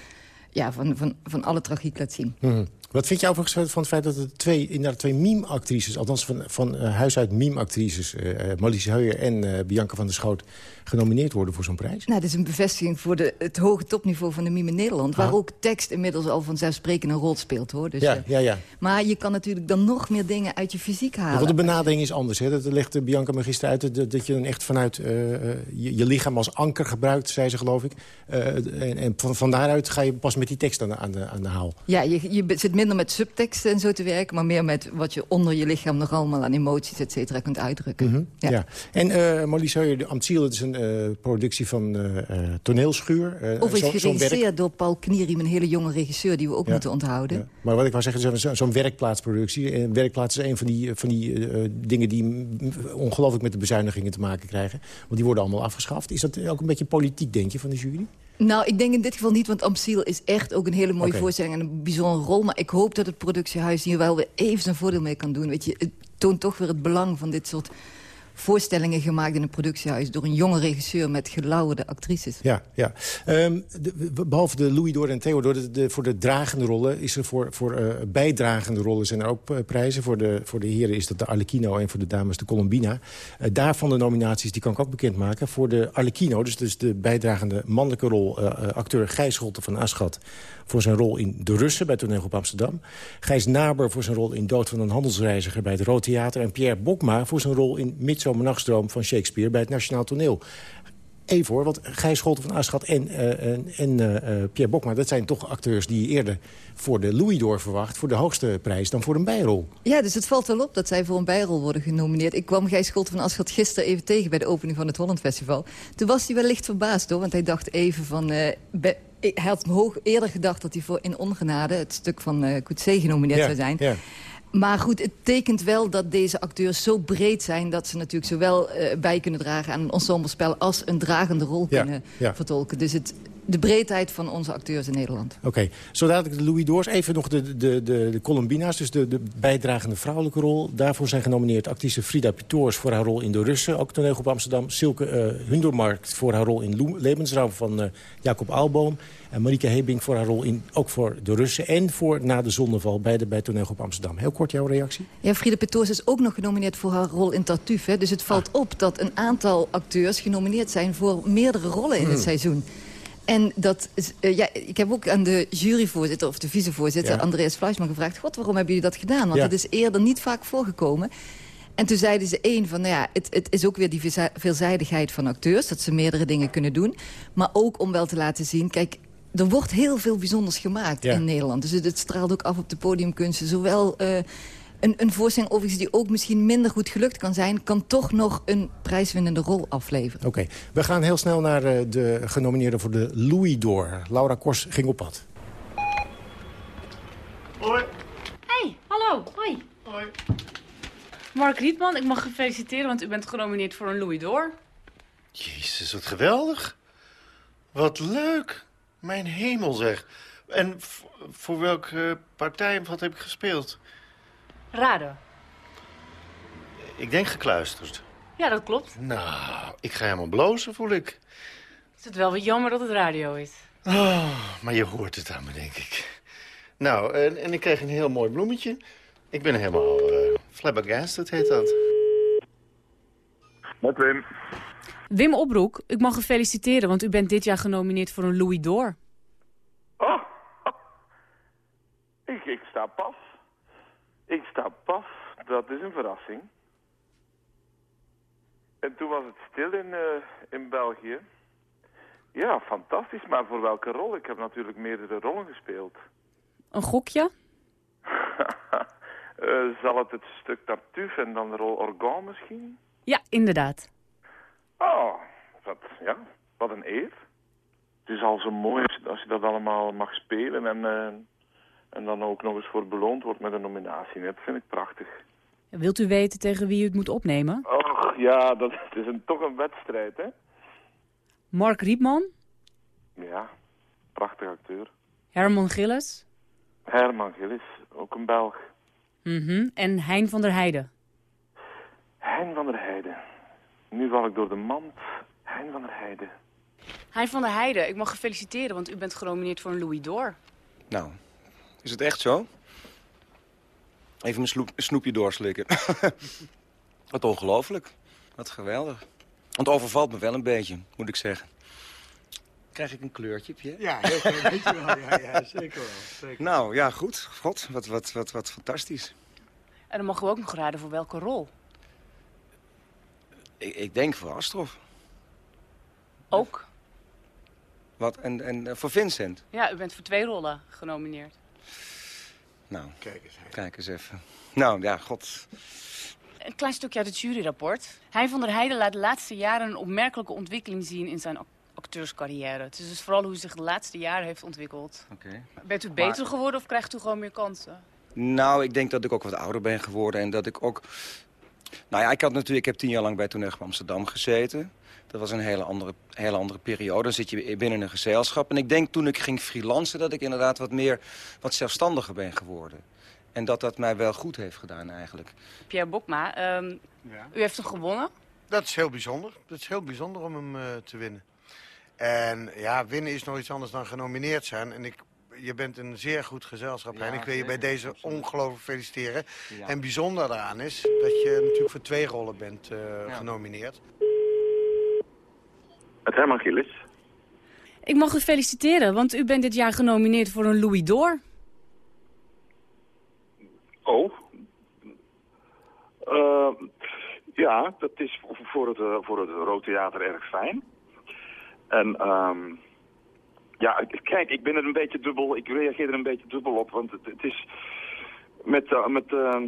Speaker 22: ja, van, van, van alle tragiek laat zien.
Speaker 13: Mm. Wat vind je overigens van het feit dat er twee, inderdaad twee meme-actrices... althans van, van uh, huis uit meme-actrices... Uh, Marlies Heuyer en uh, Bianca van der Schoot... genomineerd worden voor zo'n prijs?
Speaker 22: Nou, dat is een bevestiging voor de, het hoge topniveau van de meme in Nederland... waar ook tekst inmiddels al vanzelfsprekend een rol speelt, hoor. Dus,
Speaker 13: ja, ja, ja.
Speaker 22: Maar je kan natuurlijk dan nog meer dingen uit je fysiek halen.
Speaker 13: Ja, de benadering is anders, hè? Dat legt Bianca me gisteren uit... Dat, dat je dan echt vanuit je, je, lichaam als anker gebruikt, zei ze geloof ik. en, en van, van daaruit ga je pas met die tekst aan de, aan de, aan de haal.
Speaker 22: Ja, je, je zit minder met subteksten en zo te werken... maar meer met wat je onder je lichaam nog allemaal aan emoties, et cetera, kunt uitdrukken.
Speaker 13: Mm -hmm. ja. ja. En uh, Marlies Heuyer, de Amtsiel, dat is een uh, productie van uh, Toneelschuur.
Speaker 22: Overigens zo, geregisseerd door Paul Knieriem, een hele jonge regisseur... die we ook
Speaker 13: ja.
Speaker 22: moeten onthouden. Ja.
Speaker 13: Maar wat ik wou zeggen, zo'n zo, zo werkplaatsproductie. En werkplaats is een van die, van die dingen die ongelooflijk met de bezuinigingen te maken krijgen. Want die worden allemaal afgeschaft. Is dat ook een beetje politiek, denk je, van de jury?
Speaker 22: Nou, ik denk in dit geval niet, want Amstiel is echt ook een hele mooie okay. voorstelling en een bijzondere rol. Maar ik hoop dat het productiehuis hier wel weer even zijn voordeel mee kan doen. Weet je, het toont toch weer het belang van dit soort voorstellingen gemaakt in een productiehuis... door een jonge regisseur met gelauwerde actrices.
Speaker 13: Ja, ja. De, behalve de Louis Door en Theodor, de, voor de dragende rollen... is er voor, voor uh, bijdragende rollen zijn er ook uh, prijzen. Voor de, voor de heren is dat de Arlecchino en voor de dames de Colombina. Uh, daarvan de nominaties, die kan ik ook bekendmaken. Voor de Arlecchino, dus, dus de bijdragende mannelijke rol... acteur Gijs Scholte van Aschat voor zijn rol in De Russen bij Toneelgroep Amsterdam. Gijs Naber voor zijn rol in Dood van een handelsreiziger bij het Rood Theater. En Pierre Bokma voor zijn rol in Midsomernachtstroom van Shakespeare bij het Nationaal Toneel. Even hoor, want Gijs Scholte van Aschat en, uh, en, en uh, Pierre Bokma... dat zijn toch acteurs die je eerder voor de Louis door verwacht... voor de hoogste prijs dan voor een bijrol.
Speaker 22: Ja, dus het valt wel op dat zij voor een bijrol worden genomineerd. Ik kwam Gijs Scholte van Aschat gisteren even tegen... bij de opening van het Holland Festival. Toen was hij wel licht verbaasd, hoor. Want hij dacht even van... Uh, hij had hoog eerder gedacht dat hij voor In Ongenade... het stuk van uh, Coetzee genomineerd
Speaker 13: ja,
Speaker 22: zou zijn...
Speaker 13: Ja.
Speaker 22: Maar goed, het tekent wel dat deze acteurs zo breed zijn... dat ze natuurlijk zowel uh, bij kunnen dragen aan een ensemblespel... als een dragende rol
Speaker 13: Ja,
Speaker 22: kunnen
Speaker 13: ja.
Speaker 22: vertolken. Dus het, de breedheid van onze acteurs in Nederland.
Speaker 13: Oké, zo dadelijk de Louis Doors. Even nog de, de, de, de Columbina's, dus de, de bijdragende vrouwelijke rol. Daarvoor zijn genomineerd actrice Frida Pitoors voor haar rol in De Russen. Ook toneel op Amsterdam. Silke uh, Hundermarkt voor haar rol in Lo- Levensraam van uh, Jacob Aalboom. En Marieke Hebing voor haar rol in, ook voor De Russen. En voor Na de Zonneval, beide bij toneel op Amsterdam. Heel kort jouw reactie?
Speaker 22: Ja, Frida Petoors is ook nog genomineerd voor haar rol in Tartuffe. Dus het valt op dat een aantal acteurs genomineerd zijn... voor meerdere rollen in het
Speaker 13: Hmm.
Speaker 22: seizoen. En dat uh, ja, ik heb ook aan de juryvoorzitter of de vicevoorzitter...
Speaker 13: Ja.
Speaker 22: Andreas Fleischman gevraagd... God, waarom hebben jullie dat gedaan? Want
Speaker 13: Ja.
Speaker 22: het is eerder niet vaak voorgekomen. En toen zeiden ze één van, nou ja, het, het is ook weer die veelzij- veelzijdigheid van acteurs. Dat ze meerdere dingen kunnen doen. Maar ook om wel te laten zien, kijk... Er wordt heel veel bijzonders gemaakt
Speaker 13: Ja.
Speaker 22: in Nederland. Dus het, het straalt ook af op de podiumkunsten. Zowel eh, een, een voorstelling overigens die ook misschien minder goed gelukt kan zijn... kan toch nog een prijswinnende rol afleveren.
Speaker 13: Oké, we gaan heel snel naar eh, de genomineerden voor de Louis Door. Laura Kors ging op pad.
Speaker 26: Hoi. Hey, hallo. Hoi. Hoi. Mark Rietman, ik mag feliciteren, want u bent genomineerd voor een Louis d'Or.
Speaker 27: Jezus, wat geweldig. Wat leuk. Mijn hemel zeg. En voor welke partij wat heb ik gespeeld?
Speaker 26: Raden.
Speaker 27: Ik denk gekluisterd.
Speaker 26: Ja, dat klopt.
Speaker 27: Nou, ik ga helemaal blozen, voel ik.
Speaker 26: Is het wel wat jammer dat het radio is.
Speaker 27: Oh, maar je hoort het aan me, denk ik. Nou, en, en ik kreeg een heel mooi bloemetje. Ik ben helemaal eh flabbergasted, heet dat.
Speaker 28: Met Wim.
Speaker 26: Wim Oproek, ik mag u feliciteren, want u bent dit jaar genomineerd voor een Louis d'Or.
Speaker 28: Ik, ik sta pas. Ik sta pas. Dat is een verrassing. En toen was het stil in, eh, in België. Ja, fantastisch. Maar voor welke rol? Ik heb natuurlijk meerdere rollen gespeeld.
Speaker 26: Een gokje? *laughs*
Speaker 28: Eh, zal het het stuk Tartuffe en dan de rol Organ misschien?
Speaker 26: Ja, inderdaad.
Speaker 28: Oh, wat, ja, wat een eer. Het is al zo mooi als je, als je dat allemaal mag spelen en, eh, en dan ook nog eens voor beloond wordt met een nominatie. Dat vind ik prachtig.
Speaker 26: Wilt u weten tegen wie u het moet opnemen?
Speaker 28: Och, ja, dat het is een, toch een wedstrijd, hè?
Speaker 26: Mark Rietman,
Speaker 28: Ja, prachtig acteur.
Speaker 26: Herman Gilles
Speaker 28: Herman Gillis, ook een Belg.
Speaker 26: mhm, en Hein van der Heijden.
Speaker 28: Hein van der Heijden. Nu val ik door de mand. Hein van der Heijden.
Speaker 26: Hein van der Heijden, ik mag u feliciteren, want u bent genomineerd voor een Louis d'Or.
Speaker 29: Nou, is het echt zo? Even mijn sloep- snoepje doorslikken. *laughs* Wat ongelooflijk. Wat geweldig. Het overvalt me wel een beetje, moet ik zeggen. Krijg ik een kleurtje, Pierre?
Speaker 27: Ja, heel klein beetje wel. Ja, ja, zeker wel. Zeker.
Speaker 29: Nou, ja, goed. God, wat, wat, wat, wat fantastisch.
Speaker 26: En dan mag u ook nog raden voor welke rol.
Speaker 29: Ik, ik denk voor Astrof.
Speaker 26: Ook.
Speaker 29: Wat? En, en eh, voor Vincent?
Speaker 26: Ja, u bent voor twee rollen genomineerd.
Speaker 29: Nou, kijk eens, even. Nou, ja, god.
Speaker 26: Een klein stukje uit het juryrapport. Hein van der Heijden laat de laatste jaren een opmerkelijke ontwikkeling zien in zijn ac- acteurscarrière. Het is dus vooral hoe hij zich de laatste jaren heeft ontwikkeld.
Speaker 29: Oké.
Speaker 26: Bent u beter geworden of krijgt u gewoon meer kansen?
Speaker 29: Nou, ik denk dat ik ook wat ouder ben geworden en dat ik ook... Nou ja, ik, had natuurlijk, ik heb tien jaar lang bij Toneel Amsterdam gezeten. Dat was een hele andere, hele andere periode. Dan zit je binnen een gezelschap. En ik denk toen ik ging freelancen dat ik inderdaad wat meer, wat zelfstandiger ben geworden. En dat dat mij wel goed heeft gedaan eigenlijk.
Speaker 26: Pierre Bokma, ehm, u heeft hem gewonnen.
Speaker 27: Dat is heel bijzonder. Dat is heel bijzonder om hem eh, te winnen. En ja, winnen is nog iets anders dan genomineerd zijn. En ik, je bent een zeer goed gezelschap,
Speaker 29: Ja,
Speaker 27: en ik wil je bij deze ongelooflijk feliciteren.
Speaker 29: Ja.
Speaker 27: En bijzonder daaraan is dat je natuurlijk voor twee rollen bent eh,
Speaker 29: Ja.
Speaker 27: genomineerd.
Speaker 28: Het Herman Gillis.
Speaker 26: Ik mag u feliciteren, want u bent dit jaar genomineerd voor een Louis d'Or.
Speaker 28: Oh. Eh, ja, dat is voor- het, eh, voor het Rood Theater erg fijn. En ehm, ja, kijk, ik ben er een beetje dubbel, ik reageer er een beetje dubbel op, want het, het is met, eh, met eh,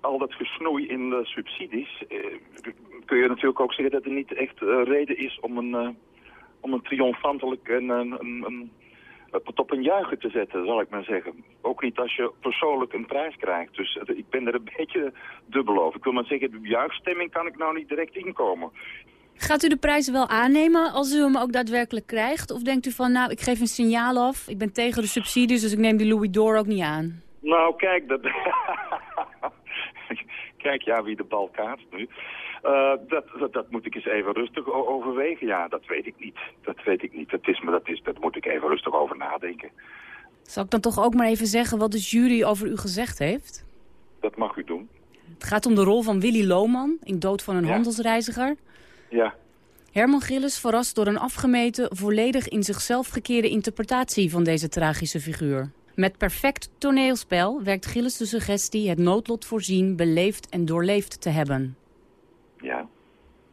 Speaker 28: al dat gesnoei in de subsidies, eh, kun je natuurlijk ook zeggen dat er niet echt reden is om een, om een triomfantelijk en een, een, een, op een juichen te zetten, zal ik maar zeggen. Ook niet als je persoonlijk een prijs krijgt. Dus ik ben er een *laughs* beetje dubbel over. Ik wil maar zeggen, de juichstemming kan ik nou niet direct inkomen.
Speaker 26: Gaat u de prijs wel aannemen als u hem ook daadwerkelijk krijgt? Of denkt u van, nou, ik geef een signaal af, ik ben tegen de subsidies, dus ik neem die Louis Door ook niet aan?
Speaker 28: Nou, kijk, dat... *laughs* kijk, ja, wie de bal kaatst nu. Uh, dat, dat, dat, moet ik eens even rustig overwegen. Ja, dat weet ik niet. Dat weet ik niet. Dat, is, maar dat, is, dat moet ik even rustig over nadenken.
Speaker 26: Zal ik dan toch ook maar even zeggen wat de jury over u gezegd heeft?
Speaker 28: Dat mag u doen.
Speaker 26: Het gaat om de rol van Willy Lohman in Dood van een handelsreiziger.
Speaker 28: Ja.
Speaker 26: Herman Gillis verrast door een afgemeten, volledig in zichzelf gekeerde interpretatie van deze tragische figuur. Met perfect toneelspel werkt Gillis de suggestie het noodlot voorzien, beleefd en doorleefd te hebben.
Speaker 28: Ja.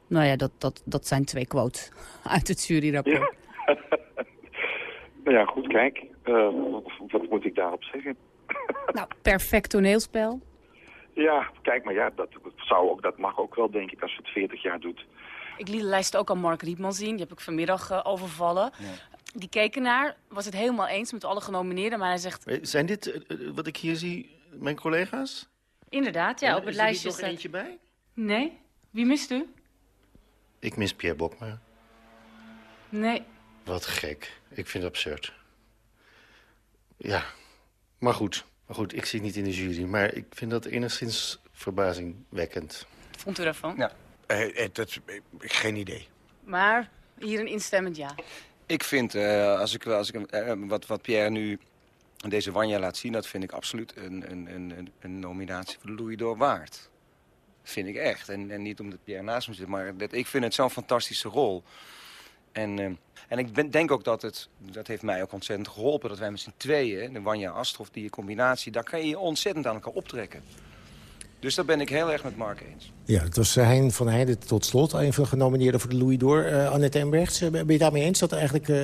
Speaker 26: Nou ja, dat, dat, dat zijn twee quotes uit het juryrapport.
Speaker 28: Ja. *laughs* nou ja, goed, kijk. Uh, wat, wat, moet ik daarop zeggen? *laughs*
Speaker 26: nou, perfect toneelspel.
Speaker 28: Ja, kijk, maar ja, dat, zou ook, dat mag ook wel, denk ik, als je het 40 jaar doet.
Speaker 26: Ik liet de lijst ook aan Mark Riepman zien. Die heb ik vanmiddag uh, overvallen. Ja. Die keken naar, was het helemaal eens met alle genomineerden, maar hij zegt...
Speaker 27: Zijn dit, uh, wat ik hier zie, mijn collega's?
Speaker 26: Inderdaad, ja, op het lijstje
Speaker 27: staat... Is er nog eentje bij?
Speaker 26: Nee. Wie mist u?
Speaker 27: Ik mis Pierre Bokma.
Speaker 26: Nee.
Speaker 27: Wat gek. Ik vind het absurd. Ja, maar goed. Maar goed, ik zit niet in de jury. Maar ik vind dat enigszins verbazingwekkend.
Speaker 26: Wat vond u daarvan?
Speaker 27: Ja.
Speaker 30: Uh, dat, uh, geen idee.
Speaker 26: Maar hier een instemmend ja.
Speaker 29: Ik vind, uh, als ik, als ik, wat, wat Pierre nu deze Wanja laat zien... dat vind ik absoluut een, een, een, een nominatie voor de Louis d'Or waard. Vind ik echt. En, en niet omdat Pierre naast me zit, maar dat, ik vind het zo'n fantastische rol. En, uh, en ik ben, denk ook dat het, dat heeft mij ook ontzettend geholpen... dat wij met z'n tweeën, de Wanja Astrof, die combinatie... daar kan je je ontzettend aan elkaar optrekken. Dus daar ben ik heel erg met Mark eens.
Speaker 13: Ja, het was Hein van Heijden tot slot, een van de genomineerden voor de Louis d'Or. Uh, Annette Emberts, ben je daarmee eens dat eigenlijk uh,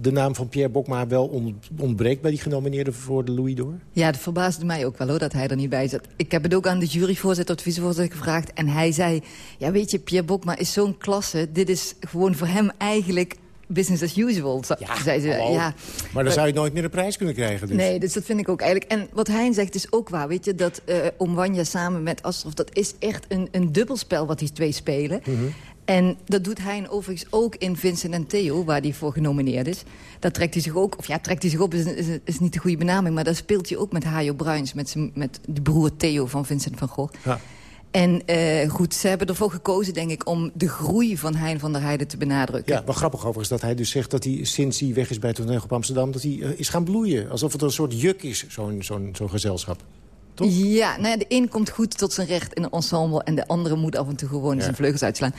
Speaker 13: de naam van Pierre Bokma wel ontbreekt bij die genomineerden voor de Louis d'Or?
Speaker 22: Ja, dat verbaasde mij ook wel hoor, dat hij er niet bij zat. Ik heb het ook aan de juryvoorzitter, het vicevoorzitter gevraagd. En hij zei, ja weet je, Pierre Bokma is zo'n klasse. Dit is gewoon voor hem eigenlijk business as usual, ja, zei ze. Ja.
Speaker 13: Maar dan zou je nooit meer een prijs kunnen krijgen. Dus.
Speaker 22: Nee, dus dat vind ik ook eigenlijk. En wat hij zegt is ook waar, weet je, dat uh, Omwanja samen met Astrof... dat is echt een, een dubbelspel wat die twee spelen. Mm -hmm. En dat doet hij overigens ook in Vincent en Theo, waar hij voor genomineerd is. Daar trekt hij zich ook, of ja, trekt hij zich op is, is, is niet de goede benaming... maar daar speelt hij ook met Hajo Bruins, met, met de broer Theo van Vincent van Gogh. Ja. En uh, goed, ze hebben ervoor gekozen, denk ik, om de groei van Hein van der Heijden te benadrukken.
Speaker 13: Ja, wat grappig over is dat hij dus zegt dat hij sinds hij weg is bij het toneel op Amsterdam... dat hij uh, is gaan bloeien. Alsof het een soort juk is, zo'n zo'n zo'n gezelschap. Toch?
Speaker 22: Ja, nou ja, de een komt goed tot zijn recht in een ensemble... en de andere moet af en toe gewoon ja. zijn vleugels uitslaan.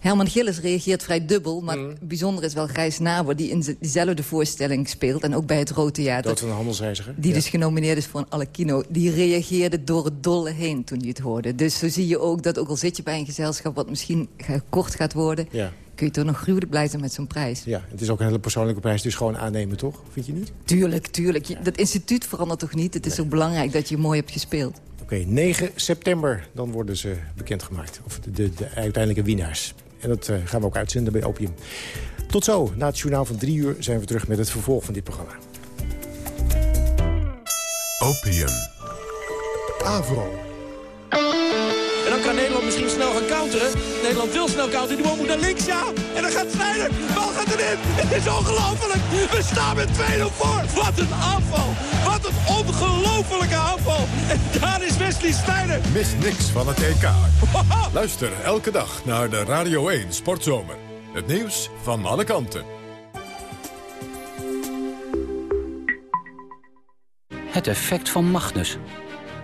Speaker 22: Herman Gillis reageert vrij dubbel, maar mm. bijzonder is wel Gijs Nabor... die in diezelfde voorstelling speelt en ook bij het Rood Theater.
Speaker 13: Van een handelsreiziger.
Speaker 22: Die ja. dus genomineerd is voor een alle kino. Die reageerde door het dolle heen toen hij het hoorde. Dus zo zie je ook dat ook al zit je bij een gezelschap... wat misschien kort gaat worden... Ja. kun je toch nog gruwelijk blij zijn met zo'n prijs.
Speaker 13: Ja, het is ook een hele persoonlijke prijs, dus gewoon aannemen, toch? Vind je niet?
Speaker 22: Tuurlijk, tuurlijk. Ja. Dat instituut verandert toch niet? Het is nee. ook belangrijk dat je mooi hebt gespeeld.
Speaker 13: Oké, okay, 9 september, dan worden ze bekendgemaakt. Of de, de, de uiteindelijke winnaars. En dat uh, gaan we ook uitzenden bij Opium. Tot zo, na het journaal van drie uur zijn we terug met het vervolg van dit programma.
Speaker 15: Opium.
Speaker 31: Avro. Misschien snel gaan counteren. Nederland wil snel counteren. Die bal moet naar links, ja. En dan gaat Snijder. De bal gaat erin. Het is ongelooflijk. We staan met 2-0 voor. Wat een aanval. Wat een ongelofelijke aanval. En daar is Wesley Snijder.
Speaker 15: Mis niks van het EK. *laughs* Luister elke dag naar de Radio 1 Sportzomer. Het nieuws van alle kanten.
Speaker 32: Het effect van Magnus.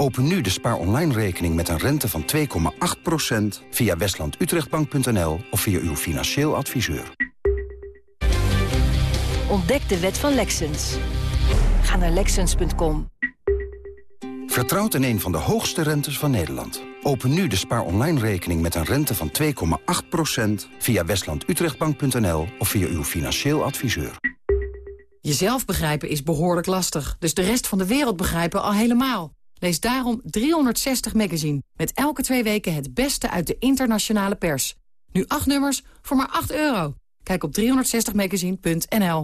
Speaker 33: Open nu de Spaar Online rekening met een rente van 2,8% via westlandutrechtbank.nl of via uw financieel adviseur.
Speaker 34: Ontdek de wet van Lexens. Ga naar Lexens.com.
Speaker 33: vertrouwt in een van de hoogste rentes van Nederland. Open nu de Spaar Online rekening met een rente van 2,8% via westlandutrechtbank.nl of via uw financieel adviseur.
Speaker 35: Jezelf begrijpen is behoorlijk lastig, dus de rest van de wereld begrijpen al helemaal. Lees daarom 360 Magazine, met elke twee weken het beste uit de internationale pers. Nu acht nummers voor maar 8 euro. Kijk op 360magazine.nl.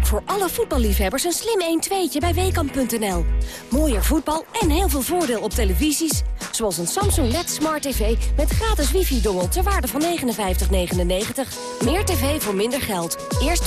Speaker 34: Voor alle voetballiefhebbers een slim 1-2'tje bij Weekamp.nl. Mooier voetbal en heel veel voordeel op televisies. Zoals een Samsung LED Smart TV met gratis wifi-dongel ter waarde van 59,99. Meer tv voor minder geld. Eerst